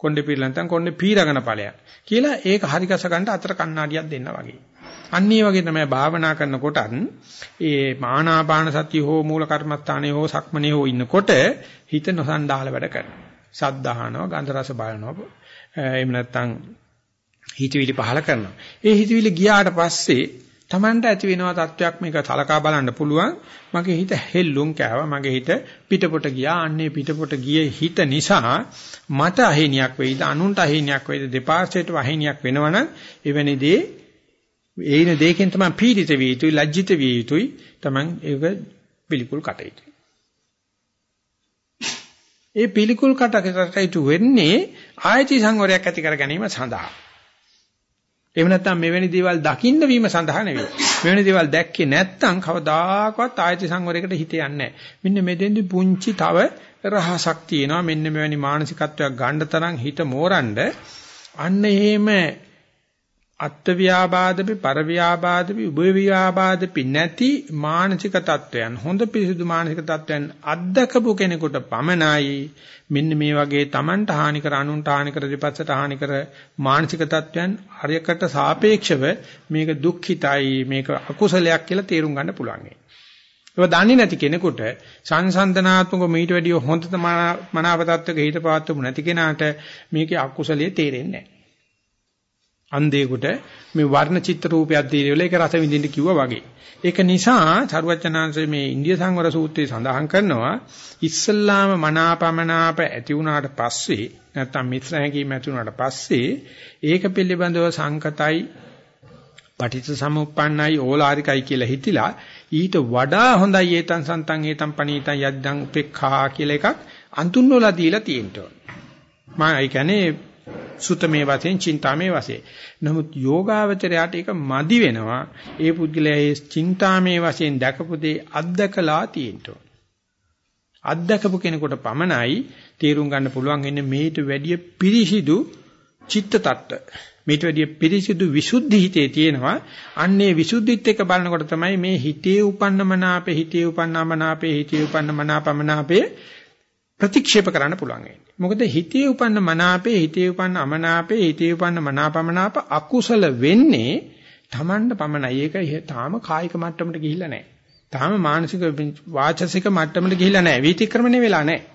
කොණ්ඩේ පිරලා නැත්තම් කොණ්ඩේ පීරගෙන ඵලයන්. කියලා ඒක හරි ගස ගන්න අතර කණ්ණාඩියක් දෙන්න වගේ. අන්න ඒ වගේ තමයි භාවනා කරනකොටත් ඒ මානාපාන සතිය හෝ මූල කර්මස්ථානයේ හෝ සක්මනේ හෝ ඉන්නකොට හිත නොසන්ඩාල වැඩ කරනවා. සද්ධාහනවා, ගන්ධ රස බලනවා. එහෙම නැත්නම් හිතවිලි පහල කරනවා. ඒ හිතවිලි ගියාට පස්සේ Tamanට ඇති වෙනවා තත්වයක් මේක සලකා බලන්න පුළුවන්. මගේ හිත හෙල්ලුම් කෑවා. මගේ හිත පිටපොට ගියා. අන්නේ පිටපොට ගියේ හිත නිසා මට අහිණියක් වෙයිද අනුන්ට අහිණියක් වෙයිද දෙපාර්ශ්වයට අහිණියක් වෙනවනම් එවැනි දේ ඒින දෙකෙන් තමයි පීඩිත විය යුතුයි ලැජ්ජිත විය යුතුයි Taman ඒක පිළිකුල් කටයුතු. ඒ පිළිකුල් කටයුතු වෙන්නේ ආයති සංවරයක් ඇති කර ගැනීම සඳහා. එහෙම නැත්නම් මෙවැනි දේවල් දකින්න වීම සඳහා නෙවෙයි. මෙවැනි දේවල් දැක්කේ නැත්නම් කවදාකවත් ආයති සංවරයකට හිත යන්නේ නැහැ. මෙන්න මෙතෙන්දි පුංචි තව රහසක් තියෙනවා. මෙන්න මෙවැනි මානසිකත්වයක් ගන්න තරම් හිත මෝරන්න අන්න එහෙම අත්ත්‍ය ව්‍යාබාධපි පරව්‍යාබාධපි උභය ව්‍යාබාධපි නැති මානසික තත්වයන් හොඳ පිරිසිදු මානසික තත්වයන් අත්දකපු කෙනෙකුට පමණයි මෙන්න මේ වගේ Tamanට හානි කර අනුන්ට හානි කර දෙපස්සට හානි කර මානසික තත්වයන් හරියකට සාපේක්ෂව මේක දුක්ඛිතයි මේක අකුසලයක් කියලා තේරුම් ගන්න පුළුවන්. ඒක දන්නේ නැති කෙනෙකුට සංසන්දනාත්මක මීට වැඩිය හොඳ මනාප තත්වයක හිත පවත්වමු නැති කෙනාට මේකේ අකුසලයේ තේරෙන්නේ නැහැ. අන්ධයෙකුට මේ වර්ණ චිත්‍ර රූපයක් දීලා ඒක රස විඳින්න කිව්වා වගේ. ඒක නිසා චරුවචනාංශයේ මේ ඉන්දිය සංවර සූත්‍රයේ සඳහන් කරනවා ඉස්සල්ලාම මනාපමනාප ඇති වුණාට පස්සේ නැත්තම් මිත්‍ර හැඟීම් ඇති වුණාට පස්සේ ඒක පිළිබඳව සංකතයි පටිච්ච සමුප්පන්නයි ඕලාරිකයි කියලා හිතිලා ඊට වඩා හොඳයි ඒතන් සන්තන් ඒතන් පණීතන් යද්දන් උපේක්ඛා කියලා එකක් අඳුන්වලා දීලා තියෙනවා. මම ඒ කියන්නේ සුතමේ වශයෙන්, චින්තාමේ වශයෙන්. නමුත් යෝගාවචරයට ඒක මදි වෙනවා. ඒ පුද්ගලයා ඒ චින්තාමේ වශයෙන් දැකපු දේ අත්දකලා තියෙන්න අත්දකපු කෙනෙකුට පමණයි තේරුම් ගන්න පුළුවන් ඉන්නේ මේට වැඩිය පිරිසිදු චිත්ත tatt. මේට වැඩිය පිරිසිදු විසුද්ධි හිතේ තියෙනවා. අන්නේ විසුද්ධිත් එක්ක බලනකොට තමයි මේ හිතේ උපන්න මනාපේ හිතේ උපන්න මනාපේ හිතේ උපන්න මනාපමනාපේ ප්‍රතික්ෂේප කරන්න පුළුවන් වෙන්නේ. මොකද හිතේ උපන්න මනාපේ හිතේ උපන්න අමනාපේ හිතේ උපන්න මනාපමනාප අකුසල වෙන්නේ Tamanට පමණයි. ඒක තාම කායික මට්ටමට ගිහිල්ලා නැහැ. තාම මානසික වාචසික මට්ටමට ගිහිල්ලා නැහැ. වීතික්‍රමණය වෙලා නැහැ.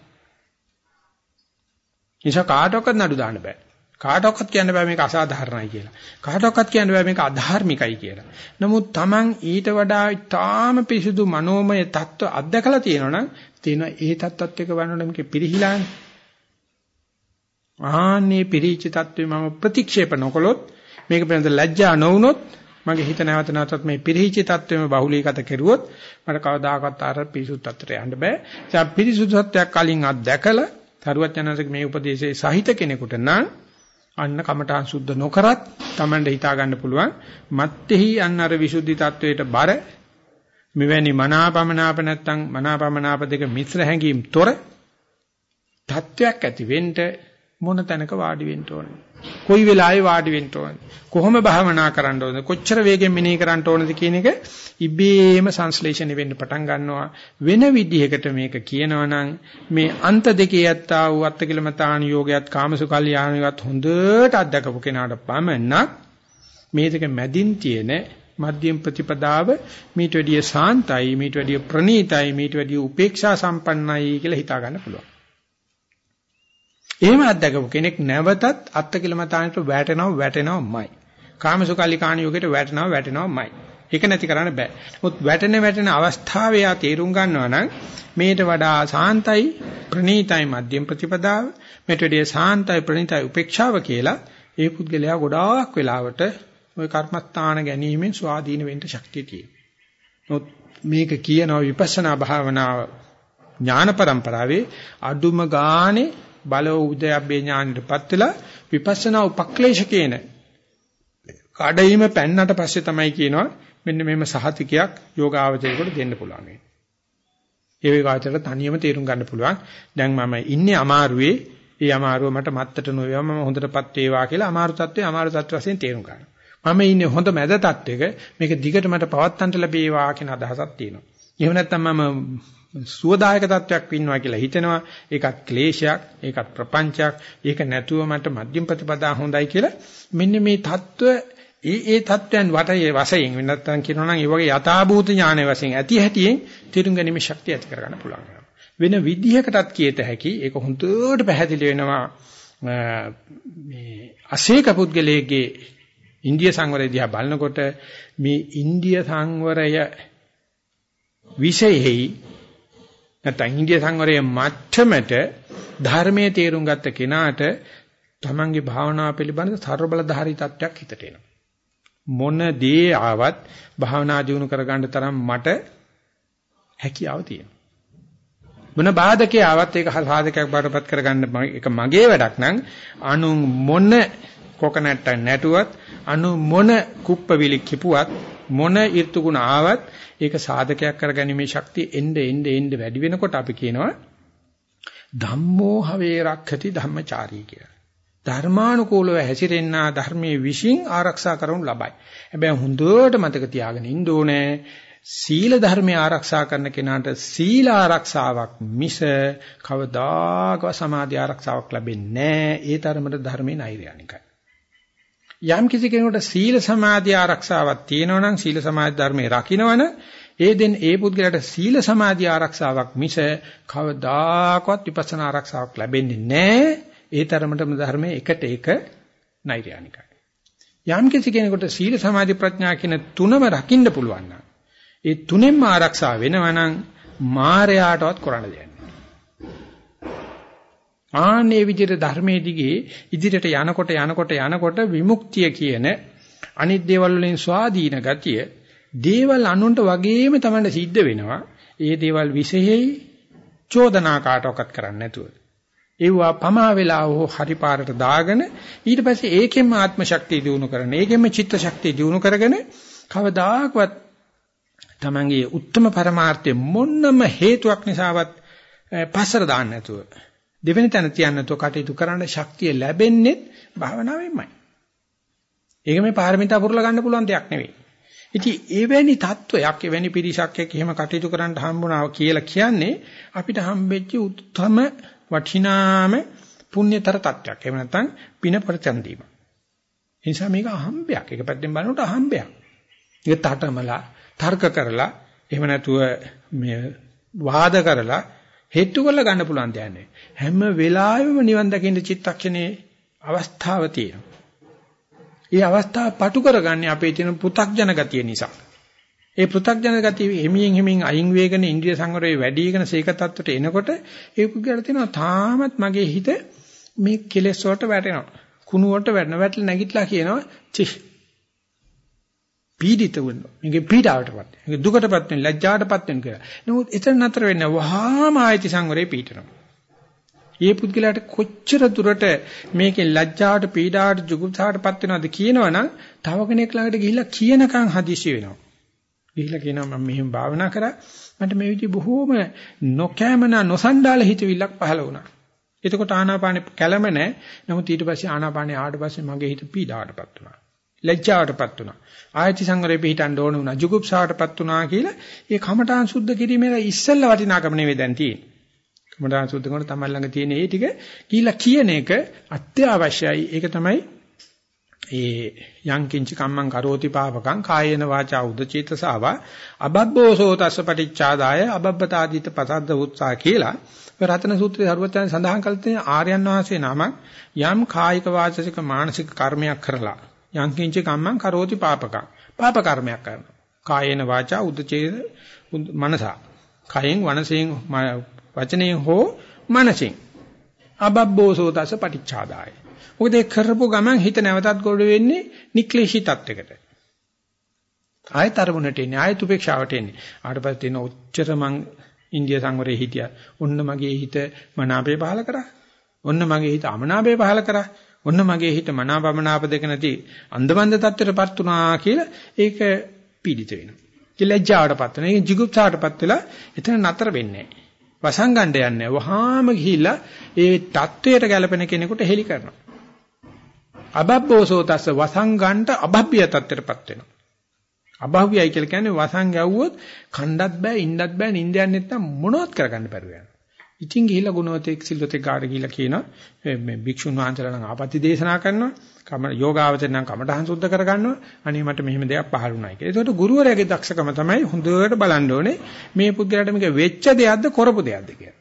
නිසා කාටවත් නඩු දාන්න බෑ. කාටවත් කියන්න බෑ මේක අසාධාරණයි කියලා. කාටවත් කියන්න බෑ මේක අධාර්මිකයි කියලා. නමුත් Taman ඊට වඩා ඊටාම පිසුදු මනෝමය தত্ত্ব අත්දකලා තියෙනවනම් තියෙනවා ඒ தත්ත්වත් එක වන්නොත් මේක පිරිහිලානේ. ආන්නේ පිරිච්ච தત્ත්වේ මම ප්‍රතික්ෂේප නොකළොත් මේක පිළිබඳ ලැජ්ජා නොවුනොත් මගේ හිත නැවත නැවතත් මේ පිරිහිච්ච தત્ත්වෙම බහුලීගත කෙරුවොත් මට කවදාකවත් අර පිරිසුදු தત્ත්වයට යන්න බෑ. ඒ පිරිසුදු தત્ත්වයක් කලින් අත්දැකලා තරුවත් යනසක මේ උපදේශයේ සහිත කෙනෙකුට නම් අන්න කමඨාන් සුද්ධ නොකරත් Tamanda හිතා ගන්න පුළුවන්. මත්ෙහි අන්න අර විසුද්ධි தત્ත්වයට බර මෙවැනි මනාපමනාප නැත්තම් මනාපමනාප දෙක මිශ්‍ර හැඟීම් තොර තත්වයක් ඇති වෙන්න මොන තැනක වාඩි වෙන්න ඕනේ? කොයි වෙලාවෙ වාඩි වෙන්න ඕනේ? කොහොම භාවනා කරන්න ඕනේ කොච්චර වේගෙන් මෙනෙහි කරන්න ඕනද කියන එක ඉබේම සංශ්ලේෂණය වෙන්න පටන් ගන්නවා. වෙන විදිහකට මේක කියනවනම් මේ අන්ත දෙකේ යත්තා වූ අත්ති කිලමතාන යෝගයත් කාමසුකල්යාණියත් හොඳට අත්දකපු කෙනාට පමණක් මේ දෙක මැදින් තියෙන මධ්‍යම ප්‍රතිපදාව මීට වැඩිය සාන්තයි මීට වැඩිය ප්‍රණීතයි මීට වැඩිය උපේක්ෂා සම්පන්නයි කියලා හිතා ගන්න පුළුවන්. එහෙම අත්දකපු කෙනෙක් නැවතත් අත්කිලමතානට වැටෙනව වැටෙනවමයි. කාමසුකල්ලිකාණ යෝගයට වැටෙනව වැටෙනවමයි. ඒක නැති කරන්න බෑ. මොකද වැටෙන වැටෙන අවස්ථාවේ ආ තේරුම් ගන්නවා නම් මේට වඩා සාන්තයි ප්‍රණීතයි මධ්‍යම ප්‍රතිපදාව මේට වඩා සාන්තයි ප්‍රණීතයි උපේක්ෂාව කියලා ඒ පුද්ගලයා ගොඩාක් වෙලාවට ওই කර්මස්ථාන ගැනීමෙන් ස්වාධීන වෙන්න ශක්තිය තියෙනවා. මේක කියනවා විපස්සනා භාවනාව ඥාන પરම්පරාවේ අඩුම ගානේ බල උදයබ්බේ ඥානෙටපත් වෙලා විපස්සනා උපක්ලේශ කියන කඩයිම පැන්නට පස්සේ තමයි කියනවා මෙන්න මෙහෙම සහතිකයක් යෝගාවචරයකට දෙන්න පුළුවන් වෙන්නේ. ඒ වේගාචරයට තනියම තේරුම් ගන්න පුළුවන්. දැන් මම ඉන්නේ අමාරුවේ. ඒ අමාරුව මට මත්තට නොවේවා මම හොඳටපත් වේවා කියලා අමාරු තත්ත්වේ අමාරු තත්ත්ව වශයෙන් තේරුම් ගන්නවා. මම ඉන්නේ හොඳ මැද තට්ටයක මේක දිගට මට පවත්තන්ට ලැබේවා කියන අදහසක් තියෙනවා. එහෙම නැත්නම් මම සුවදායක තත්වයක් වින්නවා කියලා හිතෙනවා. ඒකත් ක්ලේශයක්, ඒකත් ප්‍රපංචයක්. ඒක නැතුව මට මධ්‍යම ප්‍රතිපදා හොඳයි කියලා මෙන්න මේ තත්ත්ව ඒ ඒ තත්වයන් වටේ වශයෙන් වෙන නැත්නම් කියනවා නම් ඒ වගේ යථාභූත ඥාන වශයෙන් ඇති හැටියෙන් තේරුම් ගැනීම ශක්තිය ඇති කරගන්න පුළුවන්. වෙන විදිහකටත් කියත හැකි ඒක හොඳට පැහැදිලි වෙනවා මේ අසේක පුද්ගලයේගේ ඉන්දිය සංවරය දිහා බලනකොට මේ ඉන්දිය සංවරය විශේෂෙහි නැත්නම් ඉන්දිය සංවරයේ මට්ටමට ධර්මයේ තේරුම් ගත්ත කෙනාට තමන්ගේ භාවනාව පිළිබඳ ਸਰබලධාරී තත්ත්වයක් හිතට එනවා. මොන දේ ආවත් භාවනා දිනු කරගන්න තරම් මට හැකියාව තියෙනවා. මොන බාධකේ ආවත් ඒක සාධකයක් බාටපත් කරගන්න ඒක මගේ වැඩක් නම් අනු මොන කොකනට්ට නැටුවත් අනු මොන කුප්පවිලි කිපුවත් මොන ඍතුගුණ ආවත් ඒක සාධකයක් කරගැනීමේ ශක්තිය එnde එnde එnde වැඩි වෙනකොට අපි කියනවා ධම්මෝ හවේ රක්ඛති ධම්මචාරී කියලා. ධර්මානුකූලව හැසිරෙන්නා ධර්මයේ විශ්ින් ආරක්ෂා කරනු ලබයි. හැබැයි හොඳට මතක තියාගෙන ඉන්න ඕනේ සීල ධර්මය ආරක්ෂා කරන කෙනාට සීල ආරක්ෂාවක් මිස කවදාකවත් සමාධි ආරක්ෂාවක් ලැබෙන්නේ නැහැ. ඒ තරමට ධර්මේ නෛර්යානිකයි. යම් කිසි කෙනෙකුට සීල සමාධි ආරක්ෂාවක් තියෙනවා නම් සීල සමාධි ධර්මයේ රකින්නවනම් ඒ දෙන් ඒ පුද්ගලයාට සීල සමාධි ආරක්ෂාවක් මිස කවදාකවත් විපස්සනා ආරක්ෂාවක් ලැබෙන්නේ නැහැ. ඒ තරමටම ධර්මයේ එකට එක නෛර්යානිකයි. යම් කිසි කෙනෙකුට සීල සමාධි ප්‍රඥා කියන තුනම රකින්න පුළුවන් නම් ඒ තුනෙන්ම ආරක්ෂා වෙනවා නම් මායයටවත් කරන්න දෙයක් ආන්නේ විදිහට ධර්මයේ දිගේ ඉදිරියට යනකොට යනකොට යනකොට විමුක්තිය කියන අනිත් දේවල් වලින් ස්වාධීන ගතිය දේවල් අනුන්ට වගේම තමයි සිද්ධ වෙනවා. ඒ දේවල් විශේෂයි චෝදනා කාටවත් කරන්න නැතුව. ඒවා පමා වෙලා හෝ හරි පාරට දාගෙන ඊට පස්සේ ඒකෙන්ම ආත්ම ශක්තිය දිනු කරන ඒකෙන්ම චිත්ත ශක්තිය දිනු කරගෙන කවදාකවත් තමන්ගේ උත්තරම පරමාර්ථය මොන්නම හේතුවක් නිසාවත් පස්සර දාන්න නැතුව දෙවෙනි තැන තියන්නතෝ කටයුතු කරන්න ශක්තිය ලැබෙන්නේ භාවනාවෙන්මයි. ඒක මේ පාරමිතා පුරලා ගන්න පුළුවන් දෙයක් නෙවෙයි. ඉතින් එවැනි தত্ত্বයක් එවැනි පිරිසක් එක්ක එහෙම කටයුතු කරන්න හම්බුණා කියලා කියන්නේ අපිට හම්බෙච්ච උත්තරම වටිනාම පුණ්‍යතර தত্ত্বයක්. එහෙම නැත්නම් පින ප්‍රතිසන්දීම. ඒ නිසා මේක අහම්බයක්. එක පැත්තෙන් බලනකොට අහම්බයක්. ඒක තටමලා තර්ක කරලා එහෙම නැතුව මේ වාද කරලා හේතු කරලා ගන්න පුළුවන් දෙයක් නෙවෙයි. හැම වෙලාවෙම නිවන් දකින්න චිත්තක්ෂණේ අවස්ථාව තියෙනවා. ඒ අවස්ථාව පටු කරගන්නේ අපේ තියෙන පෘ탁ජන ගතිය නිසා. ඒ පෘථග්ජන ගතිය හිමින් හිමින් අයින් වේගන ඉන්ද්‍රිය සංවරයේ වැඩිගෙන සීක තත්ත්වයට එනකොට ඒ පුද්ගලට තියෙනවා තාමත් මගේ හිත මේ කෙලෙස් වලට වැටෙනවා. කුණු වලට වැටෙනවා. වැටලා නැගිටලා කියනවා චි පීඩිත වුණා. මේකේ පීඩාවටපත්. මේක දුකටපත් වෙන ලැජ්ජාවටපත් වෙන කියලා. නමුත් එතන නතර වෙන්නේ වහාම ආයති සංවරේ පීඩනවා. ඒ පුද්ගලයාට කොච්චර දුරට මේකේ ලැජ්ජාවට පීඩාවට ජුගුප්සාවටපත් වෙනවද කියනවනම් තව කෙනෙක් ළඟට ගිහිල්ලා කියනකම් හදිසි වෙනවා. ගිහිල්ලා කියනවා මම මෙහෙම භාවනා කරා මට මේ විදිහ බොහෝම නොකෑමනා නොසන්ඩාල හිතවිල්ලක් පහළ වුණා. එතකොට ආනාපානෙ කැළම නැහැ. නමුත් ඊට පස්සේ ආනාපානෙ ආවට පස්සේ මගේ හිත පීඩාවටපත් වුණා. ලැජ්ජාවටපත් වුණා. ආයති සංගරේ පිටින්න ඕන වුණා. ජුගුප්සාවටපත් වුණා කියලා ඒ කමඨාන් සුද්ධ කිරීමේ ඉස්සෙල්ලා වටිනාකම නෙවෙයි දැන් තියෙන්නේ. කමඨාන් සුද්ධ කරන තමයි ළඟ තියෙන ඒ ටික කියලා කියන එක අත්‍යවශ්‍යයි. ඒක තමයි ඒ යං කිංච කම්මං කරෝති පාපකං කායේන වාචා උදචේතසාව අබබ්බෝසෝ තස්ස පටිච්චාදාය අබබ්බතාදීත පසද්ද උත්සා කියලා රතන සූත්‍රයේ හරුවචන සඳහන් කළ තියෙන ආර්යයන් වහන්සේ නමක් යම් කායික වාචසික මානසික කර්මයක් කරලා යං කිංච කම්මං කරෝති පාපකං පාප කර්මයක් කරනවා කායේන වාචා උදචේත මනසා කයෙන් වනසෙන් වචනයෙන් හෝ මනසෙන් අබබ්බෝසෝ තස්ස පටිච්චාදාය මොකද ඒ කරපු ගමන් හිත නැවතත් ගොඩ වෙන්නේ නික්ලේශී තත්වයකට. ආයත අරමුණට එන්නේ ආයත උපේක්ෂාවට එන්නේ. ආට පස්සේ තියෙන ඔච්චර මං ඉන්දියා සංවරයේ හිටියා. ඔන්න මගේ හිත මනාපේ පහල කරා. ඔන්න මගේ හිත අමනාපේ පහල කරා. ඔන්න මගේ හිත මනාපමනාප දෙක නැති අන්දමන්ද තත්ත්වයටපත් උනා කියලා ඒක පීඩිත වෙනවා. ඒ ලැජ්ජාවටපත් වෙනවා. ඒක jigupsaටපත් වෙලා එතන නතර වෙන්නේ නැහැ. වසංගණ්ඩ යන්නේ. වහාම ගිහිලා ඒ தත්වයට ගැලපෙන කෙනෙකුට හෙලි කරනවා. අබබ්බෝසෝ තස්ස වසංගණ්ඩ අබබ්බිය තත්ත්වයටපත් වෙනවා. අභව්‍යයි කියලා කියන්නේ වසං ගැව්වොත් කණ්ඩත් බෑ ඉන්නත් බෑ නිින්ද යන්නෙත් නැත්නම් මොනවත් කරගන්න බැරුව යනවා. ඉතින් ගිහිල්ලා ගුණවතෙක් සිල්වතෙක් ගාඩ ගිහිල්ලා කියනවා මේ භික්ෂුන් වහන්සේලා නම් ආපත්‍ය දේශනා කරනවා. කම යෝගාවචර නම් කමඨහං සුද්ධ කරගන්නවා. අනේ මට මෙහෙම දෙයක් පහළුණායි කියලා. ඒකට ගුරුවරයාගේ දක්ෂකම තමයි හොඳට බලන්න ඕනේ මේ පුද්ගලයාට මේක වෙච්ච දෙයක්ද කරපු දෙයක්ද කියලා.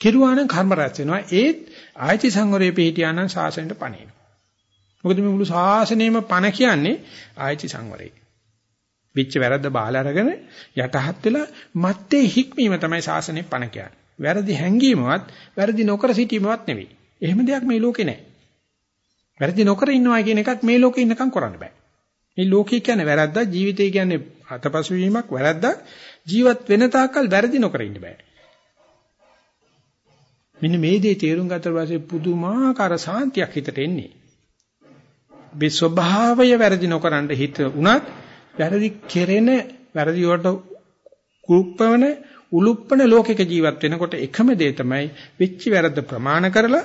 කෙරුවා නම් කර්ම රැස් වෙනවා. ඒත් ආයති සංවරයේ පිහිටියා නම් සාසනයට පණිනවා. මොකද මේ මුළු සාසනයම පණ කියන්නේ ආයති සංවරේ. විච්ච වැරද්ද බාල අරගෙන යටහත් වෙලා මත්තේ හික්මීම තමයි සාසනේ පණ කියන්නේ. වැරදි හැංගීමවත් වැරදි නොකර සිටීමවත් නෙවෙයි. එහෙම දෙයක් මේ ලෝකේ නැහැ. වැරදි නොකර ඉන්නවා කියන එකක් මේ ලෝකේ ඉන්නකම් කරන්න බෑ. මේ ලෝකේ කියන්නේ වැරද්දක් ජීවිතය කියන්නේ අතපසු වීමක් වැරද්දක් ජීවත් වෙන තාක්කල් වැරදි නොකර ඉන්න බෑ. මෙන්න මේ දේ තේරුම් ගත්තට පස්සේ පුදුමාකාර සාන්තියක් හිතට එන්නේ. මේ ස්වභාවය වැරදි නොකරන හිත උනත් වැරදි කෙරෙන වැරදි වලට කුප්පවන උලුප්පන ලෝකයක ජීවත් වෙනකොට එකම දේ තමයි වෙච්ච වැරද්ද ප්‍රමාණ කරලා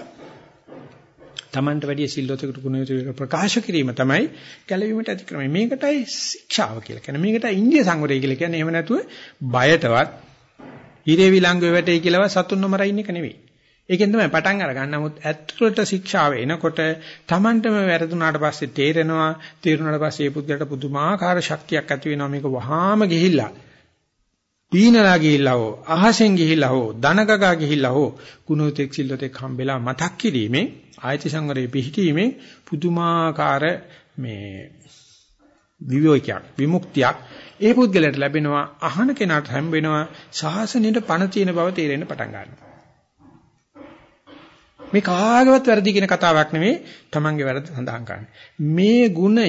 Tamanට වැඩි සිල්වතකට ගුණයට ප්‍රකාශ කිරීම තමයි ගැලවීමට ඇති ක්‍රමය. මේකටයි ශික්ෂාව කියලා කියන්නේ. මේකටයි ඉන්දිය සංවරය කියලා කියන්නේ. එහෙම නැතුව බයටවත් හිරේ විලංගුවේ වැටේ කියලාවත් සතුන් නොමරයි ඉන්න එක නෙවෙයි. ඒකෙන් තමයි පටන් අරගන්න. නමුත් ඇත්තට ශික්ෂාව එනකොට Tamanටම වැරදුනාට පස්සේ තේරෙනවා. තේරුණාට පස්සේ ඒ පුද්ගලට පුදුමාකාර ශක්තියක් ඇති වෙනවා. මේක වහාම ගිහිල්ලා පීනලා ගිහිල්ලා හෝ අහසෙන් ගිහිල්ලා හෝ දනගගා ගිහිල්ලා හෝ ගුණෝතෙක් සිල්ලතෙක් හම්බෙලා මතක් කිරීමෙන් ආයති සංවරයේ පිහිටීමෙන් පුදුමාකාර මේ විවේකයක් විමුක්තියක් ඒ පුද්ගලයාට ලැබෙනවා අහන කෙනාට හම්බ වෙනවා ශාසනයට පණ තියෙන බව තේරෙන්න පටන් ගන්නවා මේ කාගේවත් වැරදි කියන කතාවක් නෙමෙයි තමන්ගේ වැරද්ද සඳහන් කරන්නේ. මේ ගුණය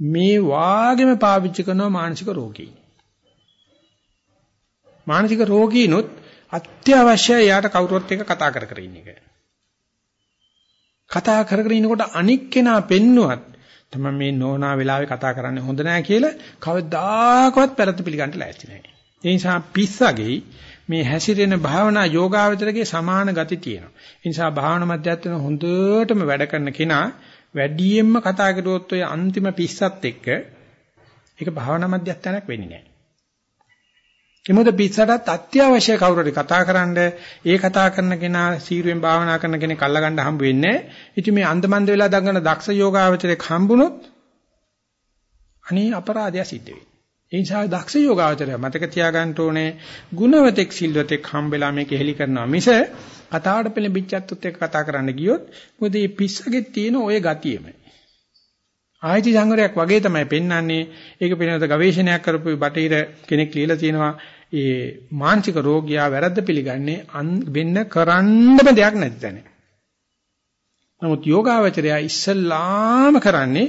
මේ වාගෙම පාවිච්චි කරන මානසික රෝගී. මානසික රෝගීනොත් අත්‍යවශ්‍යයි යාට කවුරුත් එක්ක කතා කර කර ඉන්න එක. කතා කර කර ඉනකොට අනික් කෙනා පෙන්නුවත් තමයි මේ නෝනා වෙලාවේ කතා කරන්නේ හොඳ නෑ කියලා කවදාකවත් පෙරත් පිළිගන්න ලෑස්ති නෑ. ඒ නිසා පිස්සගේ මේ හැසිරෙන භාවනා යෝගාවචරයේ සමාන ගති තියෙනවා. ඒ නිසා භාවනා මධ්‍යස්ථාන හොඳටම වැඩ කරන කෙනා වැඩියෙන්ම කතා කරුවොත් ඔය අන්තිම පිස්සත් එක්ක ඒක භාවනා මධ්‍යස්ථානයක් වෙන්නේ නැහැ. ඒ මොකද පිස්සටත් අත්‍යවශ්‍ය කවුරුරි කතා කරන්න ඒ කතා කරන කෙනා සීරුවෙන් භාවනා කරන කෙනෙක් අල්ලගන්න හම්බ වෙන්නේ නැහැ. ඉතින් මේ අන්දමන්ද වෙලා දඟන දක්ෂ යෝගාවචරයක් හම්බුනොත් අනේ අපරාධය සිද්ධ වෙයි. ඒ නිසා දක්ෂ යෝගාවචරය මතක තියාගන්න ඕනේ ගුණවතෙක් සිල්වතෙක් හම්බෙලා මේක හෙලි කරනවා. මිස කතාවට පෙළඹිච්චත් එක්ක කතා කරන්න ගියොත් මොකද මේ පිස්සගේ තියෙන ওই ගතියෙම ආයිති සංගරයක් වගේ තමයි පෙන්වන්නේ. ඒක පිළිබඳ ගවේෂණයක් කරපු බටහිර කෙනෙක් ලියලා තියෙනවා. ඒ මානසික රෝගියා වැරද්ද පිළිගන්නේ වෙන්න කරන්නම දෙයක් නැති තැන. නමුත් යෝගාවචරයා ඉස්සල්ලාම කරන්නේ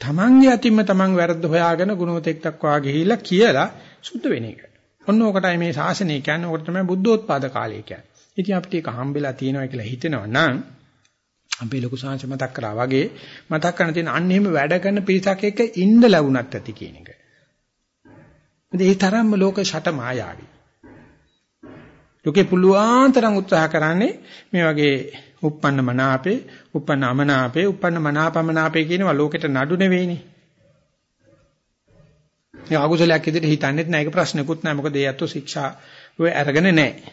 තමන්ගේ අතින්ම තමන් වැරද්ද හොයාගෙන ගුණවතෙක් දක්වා ගිහිලා කියලා සුද්ධ වෙන එක. ඔන්න ඕකටයි මේ ශාසනය කියන්නේ. ඕකට තමයි බුද්ධෝත්පාද කාලය කියන්නේ. ඉතින් අපිට ඒක හම්බෙලා තියෙනවා කියලා හිතෙනවා නම් අපි ලොකු සංහස මතක් කරා වගේ මතක් කරන තියෙන අන්න එහෙම වැඩ කරන පිරිසක් එක්ක ඉන්න ලැබුණත් ඇති කියන එක. ඒ තරම්ම ලෝක ෂට මායාවි. ලෝකේ පුළුවන් තරම් උත්සාහ කරන්නේ මේ වගේ uppන්න මනාපේ, uppන්න අමනාපේ, uppන්න මනාපමනාපේ කියනවා ලෝකෙට නඩු නෙවෙයිනේ. මේ අකුසලයක් විදිහට හිතන්නේත් නැහැ. ඒක ප්‍රශ්නකුත් නැහැ. මොකද ඒ අතෝ ශික්ෂා ඔය අරගෙන නැහැ.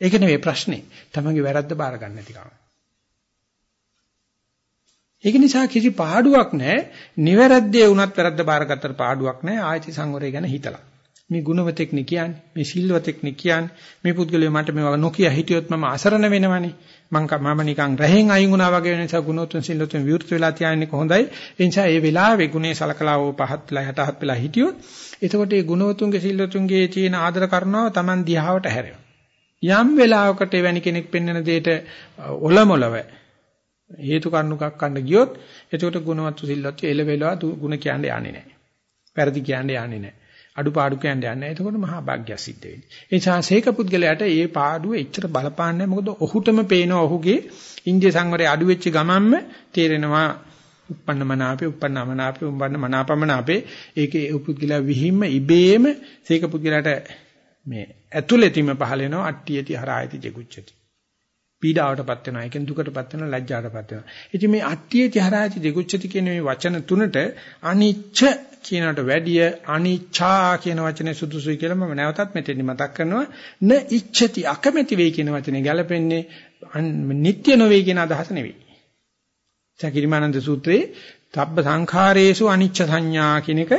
ඒක නෙවෙයි ප්‍රශ්නේ. තමන්ගේ වැරද්ද බාර ගන්න නැති කම. ඒක නිසා කිසි පාඩුවක් නැහැ. නිවැරද්දේ වුණත් වැරද්ද බාරගත්තට පාඩුවක් නැහැ. ආයති සංවරය ගැන හිතලා. මේ ගුණවතෙක් නේ කියන්නේ. මේ සිල්වතෙක් නේ කියන්නේ. මේ පුද්ගලයා මට මේවා නොකිය හිටියොත් මම අසරණ වෙනවනේ. මං මම නිකන් රහෙන් අයින් වුණා වගේ වෙන නිසා ගුණෝතුන් සිල්වතුන් විවෘත වෙලා තියාන්නේ කොහොඳයි. ඒ නිසා මේ වෙලාවේ ගුණේ සලකලා ඕ පහත් වෙලා 67 වෙලා හිටියොත් එතකොට මේ ගුණෝතුන්ගේ සිල්වතුන්ගේ තියෙන ආදර කරනව Taman දිහාවට හැරෙනවා. යම් වෙලාවකට එවැනි කෙනෙක් පෙන්වන දෙයට ඔලමුලව හේතු කාරණුකක් ගන්න ගියොත් එතකොට ගුණවත් සිල්වත් එලෙවෙලවා ගුණ කියන්නේ යන්නේ නැහැ. වැරදි කියන්නේ යන්නේ නැහැ. අඩුපාඩු කියන්නේ යන්නේ නැහැ. එතකොට මහා භාග්‍ය සිද්ධ වෙන්නේ. ඒ නිසා සීක පුද්ගලයාට මේ පාඩුව එච්චර බලපාන්නේ මොකද ඔහුටම පේනවා ඔහුගේ ඉන්දිය සංවරය අඩු වෙච්ච ගමන්ම තේරෙනවා උප්පන්න මනාපේ උප්පන්න මනාපේ උප්පන්න මනාපමනාපේ ඒකේ පුද්ගලයා විහිම්ම ඉබේම සීක පුද්ගලයාට මේ ඇතුළෙතිම පහල වෙනවා අට්ටියති හරායති ජෙගුච්චති පීඩාවටපත් වෙනවා. ඒකෙන් දුකටපත් වෙනවා, ලැජ්ජාටපත් වෙනවා. ඉතින් මේ අට්ඨිය තිහරාති දෙගුච්ඡති කියන මේ වචන තුනට අනිච්ච කියනකට වැඩිය අනිච්ඡා කියන වචනේ සුදුසුයි කියලා මම නැවතත් මෙතෙන්දි මතක් කරනවා. න ඉච්ඡති අකමැති වෙයි කියන වචනේ ගැලපෙන්නේ නිට්ටය නොවේ කියන අදහස නෙවෙයි. සකිරිමානන්ද සූත්‍රයේ තබ්බ සංඛාරේසු අනිච්ච සංඥා කියන එක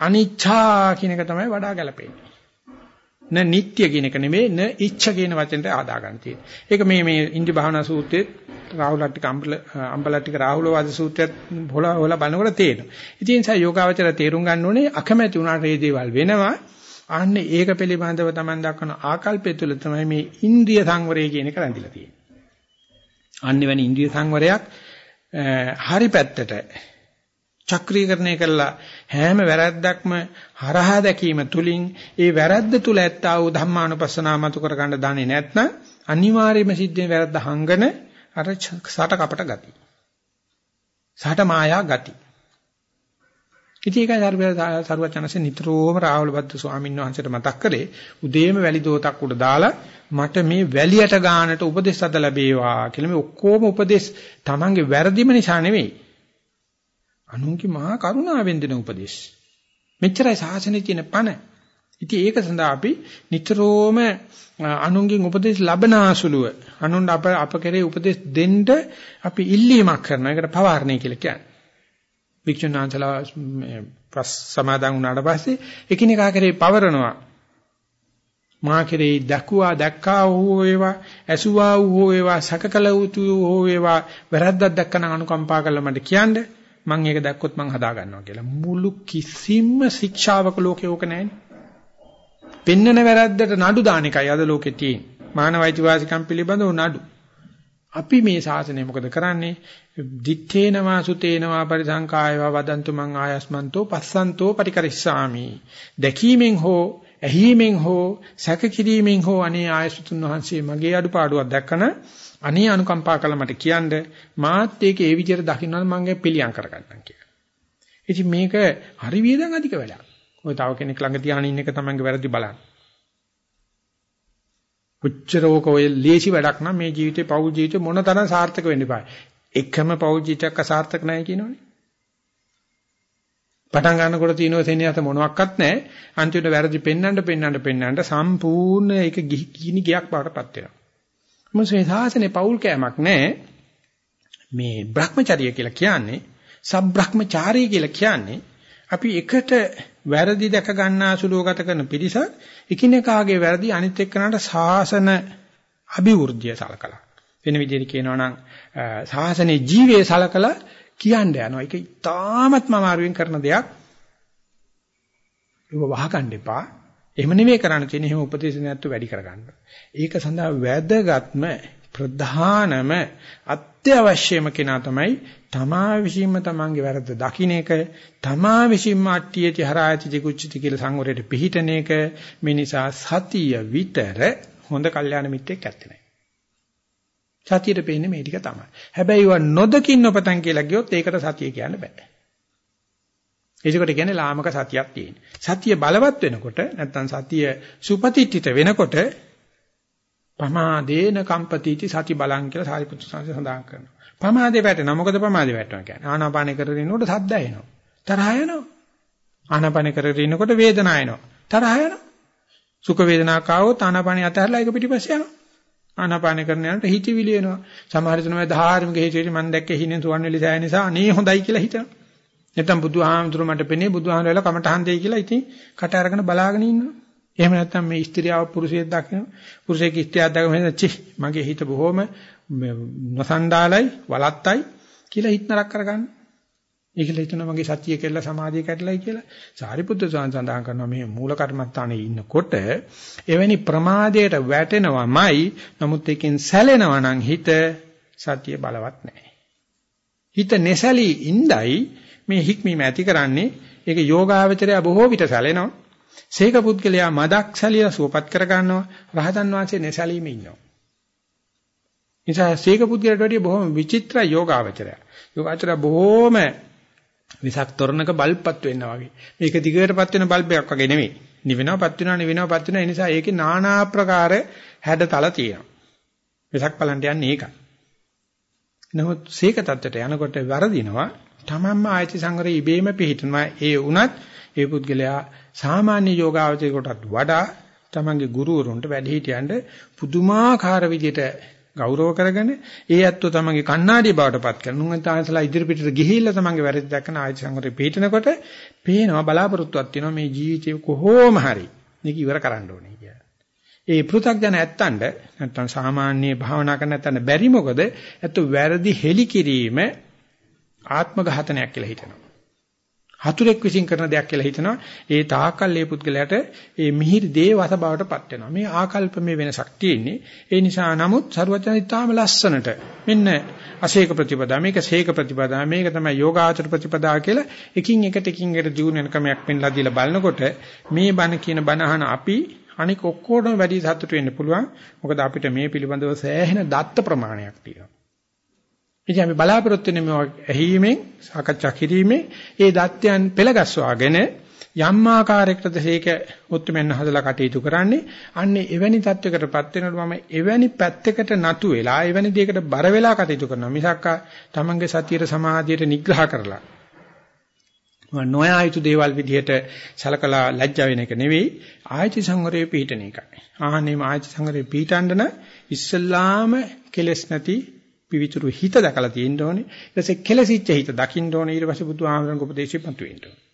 අනිච්ඡා කියන එක තමයි වඩා ගැලපෙන්නේ. න නිට්ටය කියන එක නෙමෙයි න ඉච්ඡ කියන වචෙන්ට ආදා ගන්න තියෙන්නේ. ඒක මේ මේ ඉන්ද්‍ර භාවනා සූත්‍රයේ රාහුලට්ටික අම්බල අම්බලට්ටික රාහුල වාද සූත්‍රයත් හොලා හොලා බලනකොට තේරෙනවා. ඉතින් ඒ නිසා යෝගාවචර තේරුම් ගන්න ඕනේ අකමැති වුණාට මේ දේවල් වෙනවා. අන්නේ ඒක පිළිබඳව Taman දක්වන ආකල්පය තුළ තමයි මේ ඉන්ද්‍රිය සංවරය කියන එක රැඳිලා තියෙන්නේ. අන්නේවැනි ඉන්ද්‍රිය සංවරයක් හරි පැත්තට චක්‍රීකරණය කළා හැම වැරැද්දක්ම හරහා දැකීම තුලින් ඒ වැරැද්ද තුල ඇත්තා වූ ධම්මානුපස්සනාව මතු කර ගන්න දන්නේ නැත්නම් අනිවාර්යයෙන්ම සිද්ධ වෙන වැරද්ද හංගන අර සට කපට ගති. සට මායා ගති. ඉතින් ඒකයි සරුවචනසේ නිතරම රාහුල බද්ද ස්වාමීන් වහන්සේට මතක් කරේ උදේම වැලි දෝතක් උඩ දාලා මට මේ වැලියට ගානට උපදෙස් අද ලැබේවා කියලා මේ ඔක්කොම උපදෙස් Tamange වැරදිම නිසා නෙවෙයි අනුන්ගේ මහා කරුණාවෙන් දෙන උපදේශ. මෙච්චරයි සාසනේ තියෙන පණ. ඉතින් ඒක සඳහා අපි නිතරම අනුන්ගෙන් උපදේශ ලබන ආසුලුව අනුන් අප අප කෙරේ උපදේශ දෙන්න අපි ඉල්ලීමක් කරනවා. ඒකට පවාරණය කියලා කියන්නේ. වික්ෂුණාන්සලා ප්‍රස් සමාදන් වුණාට පස්සේ එකිනෙකා කෙරේ පවරනවා. මා කෙරේ දැකුවා දැක්කා වූ වේවා ඇසුවා වූ වේවා සකකල වූ වූ වේවා වැරද්දක් දැක්කනම් අනුකම්පා කළා මට කියන්නේ මම ඒක දැක්කොත් මම හදා ගන්නවා කියලා. මුළු කිසිම ශික්ෂාවක ලෝකේ ඕක නැහැනේ. පෙන්නන වැරද්දට නඩු දාන එකයි අද ලෝකේ තියෙන්නේ. මානවයිතිවාසිකම් පිළිබඳව නඩු. අපි මේ ශාසනය මොකද කරන්නේ? දිත්තේනවා සුතේනවා පරිසංකායවා වදන්තු මං ආයස්මන්තෝ පස්සන්තෝ පටිකරිස්සාමි. දැකීමෙන් හෝ ඇහිීමෙන් හෝ සැක කිරීමෙන් හෝ අනේ ආයසුතුන් වහන්සේ මගේ අඩුපාඩුවක් දැක්කන අනේ අනුකම්පා කළා මට කියන්න මාත් ඒක ඒ විදිහට දකින්න මම පිළියම් කරගන්නම් කියලා. ඉතින් මේක හරි වියදම් අධික වෙලා. ඔය තව කෙනෙක් ළඟ තියාගෙන ඉන්න එක තමයිගේ වැරදි බලන්න. උච්චරෝක ඔය ලේසි වැඩක් නම් මේ ජීවිතේ පෞල් ජීවිතේ මොන තරම් සාර්ථක වෙන්න බෑ. එකම පෞල් ජීවිතයක් අසාර්ථක නැහැ කියනවනේ. පටන් ගන්නකොට තියෙන සෙනෙහස මොනවත් නැහැ. අන්තිමට වැරදි පෙන්නන්න පෙන්නන්න පෙන්නන්න සම්පූර්ණ ඒක ගිනි ගයක් බවටපත් වෙනවා. මොකද සාසනේ පෞල් කෑමක් නැහැ. මේ Brahmacharya කියලා කියන්නේ සබ්‍රහ්මචාරී කියලා කියන්නේ අපි එකට වැරදි දැක ගන්නා සුලුව ගත කරන පිරිස එකිනෙකාගේ වැරදි අනිත් එක්කනට සාසන අභිවෘද්ධිය සලකලා. වෙන විදිහට කියනවා නම් සාසනේ ජීවේ සලකලා කියන්න යනවා. ඒක ඉතාමත්ම අමාරුවෙන් කරන දෙයක්. ඒක වහගන්න එපා. එහෙම නෙමෙයි කරන්න තියෙන්නේ එහෙම උපදේශ නැත්තු වැඩි කරගන්න. ඒක සඳහා වැදගත්ම ප්‍රධානම අත්‍යවශ්‍යම කෙනා තමයි තමා විසින්ම තමන්ගේ වැරද්ද දකින්න එක තමා විසින්ම අට්ටියටි හරායති ජිකුච්චති කියලා සංවරයට පිහිටන එක මේ නිසා සතිය විතර හොඳ කල්යාණ මිත්‍රෙක් ඇත්තේ නැහැ. සතියට පේන්නේ මේ ටික තමයි. හැබැයි ඒව නොදකින් නොපතන් කියලා ගියොත් ඒකට සතිය කියන්න බෑ. ඒකට කියන්නේ ලාමක සතියක් තියෙන. සතිය බලවත් වෙනකොට නැත්නම් සතිය සුපතිත්‍ිත වෙනකොට පමාදේන කම්පතිටි සති බලං කියලා සාරිපුත්‍ර සංඝ සඳහන් කරනවා. පමාදේ වැටෙනවා. මොකද පමාදේ වැටෙනවා කියන්නේ? ආනාපාන කරගෙන ඉන්නකොට සද්ද එනවා. තරහ එනවා. ආනාපාන කරගෙන ඉන්නකොට වේදනාව එනවා. තරහ එනවා. සුඛ වේදනාවක් ආවොත් ආනාපානිය අතහැරලා ඒක පිටිපස්සේ යනවා. ආනාපාන කරන යනකොට හිතවිලි එනවා. සමහර තුනම ධාර්මික හේතුවෙන් මම දැක්කේ හිනේ සුවන් වෙලි සෑය නිසා අනේ හොඳයි කියලා හිතනවා. නැත්තම් බුදුහාමුදුර මට පෙනේ බුදුහාමුදුරලා කමටහන් දෙයි කියලා ඉතින් කට අරගෙන බලාගෙන ඉන්නවා. එහෙම නැත්තම් මේ ස්ත්‍රියව පුරුෂයෙක් දකින්න පුරුෂයෙක් ස්ත්‍රියක් දකින්න චි මගේ හිත බොහොම නොසන්ඩාලයි වලත්තයි කියලා හිත නරක කරගන්න. ඒකල හිතන මගේ සත්‍ය කියලා සමාධිය කැඩලයි කියලා. සාරිපුත්‍ර ස්වාමීන් සඳහන් කරනවා මේ මූල කර්මස්ථානයේ ඉන්නකොට එවැනි ප්‍රමාදයට වැටෙනවමයි නමුත් එකෙන් සැලෙනවා නම් හිත සත්‍ය බලවත් නැහැ. හිත නැසලී ඉඳයි මේ හික්මීම ඇති කරන්නේ ඒක යෝගාවචරය බොහෝ විට සැලෙනවා. සීක පුද්ගලයා මදක් සැලියලා සුවපත් කර ගන්නවා. රහතන් වහන්සේ නැසැලීමේ ඉන්නවා. නිසා සීක පුද්ගලයාට වඩා බොහොම විචිත්‍ර යෝගාවචරය. යෝගාචරය බොහොම විසක් තොරණක බල්පත් වෙනවා වගේ. මේක දිගටපත් වෙන බල්බයක් වගේ නෙමෙයි. නිවෙනවපත් වෙනවා නිවෙනවපත් වෙනවා. ඒ නිසා ඒකේ নানা ආකාර හැඩතල තියෙනවා. විසක් බලන්න යන්නේ ඒකයි. නමුත් සීක தත්තට යනකොට වරදිනවා තමන්ම ආයති සංවරය ඉබේම පිහිටනවා. ඒ වුණත් ඒ පුද්ගලයා සාමාන්‍ය යෝගාවචරයකටත් වඩා තමන්ගේ ගුරුවරුන්ට වැඩිහිටියන්ට පුදුමාකාර විදිහට ගෞරව කරගෙන ඒ ඇත්තෝ තමන්ගේ කණ්ණාඩිය බවට පත් කරන උන් තාන්සලා ඉදිරිපිටට ගිහිල්ලා තමන්ගේ වැරදි දැක්කන ආයත සංවරේ පිටිනකොට පේනවා බලාපොරොත්තුවක් තියෙනවා මේ ජීවිතේ කොහොම හරි මේක ඉවර කරන්න ඕනේ කියලා. ඒ පෘථග්ජන ඇත්තන්ට නැත්තම් සාමාන්‍ය භාවනා කරන ඇත්තන්ට බැරි මොකද? ඇත්ත වැරදි හෙලි කිරීම ආත්ම ඝාතනයක් කියලා හිතනවා. හතුරෙක් විසින් කරන දෙයක් කියලා හිතනවා. ඒ තාකල් මේ පුද්ගලයාට ඒ මිහිරි දේ වස බවටපත් වෙනවා. මේ ආකල්පමේ වෙනසක් තියෙන්නේ. ඒ නිසා නමුත් සරුවචනිතාම ලස්සනට මෙන්න අශේක ප්‍රතිපදා මේක ශේක ප්‍රතිපදා මේක තමයි යෝගාචර ප්‍රතිපදා කියලා එකින් එකට එකින් එකට දියුණු වෙන ක්‍රමයක් පෙන්ලා දීලා බලනකොට මේ බණ කියන බණ අහන අපි අනික ඔක්කොටම වැඩි සතුටු වෙන්න පුළුවන්. මොකද අපිට මේ පිළිබඳව සෑහෙන දත්ත ප්‍රමාණයක් තියෙනවා. ඉතින් අපි බලාපොරොත්තු වෙන මේ ඇහිීමෙන් සාකච්ඡා කිරීමෙන් ඒ දත්යන් පෙළගස්වාගෙන යම් ආකාරයකටද ඒක උත්තරමෙන් හදලා කටයුතු කරන්නේ. අන්නේ එවැනි තත්වයකටපත් වෙනකොට මම එවැනි පැත්තකට නතු වෙලා එවැනි දෙයකට බර වෙලා කටයුතු කරනවා. මිසක් තමන්ගේ සතියේ සමාධියට නිග්‍රහ කරලා. නොයායුතු දේවල් විදිහට සලකලා ලැජ්ජා වෙන එක නෙවෙයි ආයති සංවරයේ පිහිටන එකයි. ආහනේම ආයති සංවරයේ පිහිටන්න ඉස්සල්ලාම කෙලස් නැති පිවිතුරු හිත දැකලා තියෙන්න ඕනේ. ඊට පස්සේ කෙලසිච්ච හිත දකින්න ඕනේ. ඊට පස්සේ බුදුහාමරගේ උපදේශය පතු වෙන්න ඕනේ.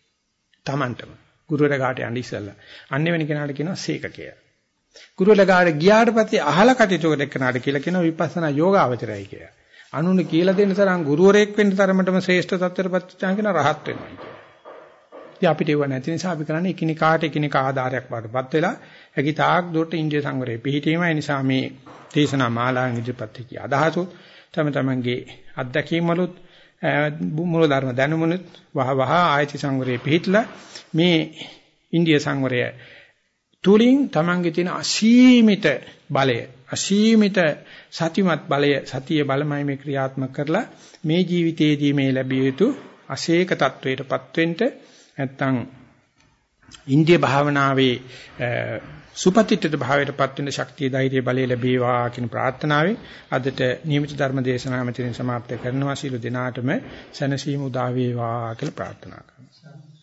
Tamanටම. ගුරුවරයා ගාට යන්න ඉස්සෙල්ලා. අන්නේ වෙන කෙනාට කියනවා සීක කියලා. ගුරුවරයා ගාට ගියාට පස්සේ අහලා කටයුතු කරන කෙනාට කියලා කියනවා විපස්සනා යෝගාවචරයයි කියලා. අනුන කියලා දෙන්න තරම් ගුරුවරයෙක් වෙන්න තරමටම ශ්‍රේෂ්ඨ තත්ත්වයටපත් වෙච්චා කියන රහත් වෙනවා කියලා. ඉතින් අපිට ඒව නැති නිසා අපි කරන්නේ එකිනෙකාට එකිනෙක ආධාරයක් වඩපත් වෙලා හැකි තාක් දුරට ඉන්දිය සංවරයේ පිහිටීමයි නිසා මේ දේශනා මාලාවෙන් ඉදිරිපත් කී අදහසොත් තම තමන්ගේ අත්දැකීම් වලුත් මූල ධර්ම දැනුමුනුත් වහ වහ ආයති සංවරයේ පිහිටලා මේ ඉන්දිය සංවරය තුලින් තමන්ගේ තියෙන අසීමිත බලය අසීමිත සතිමත් බලය සතිය බලමයි මේ ක්‍රියාත්මක කරලා මේ ජීවිතයේදී මේ ලැබිය යුතු අශේක තත්වයටපත් වෙන්න නැත්තම් ඉන්දිය භාවනාවේ සුපතිත්ත්ව භාවයටපත් වෙන ශක්තිය ධෛර්ය බලය ලැබේවා කියන ප්‍රාර්ථනාවෙන් අදට නියමිත ධර්ම දේශනාව මෙතනින් සමාප්ත කරනවා. සීල දිනාටම සනසීමු උදා වේවා කියලා ප්‍රාර්ථනා කරනවා.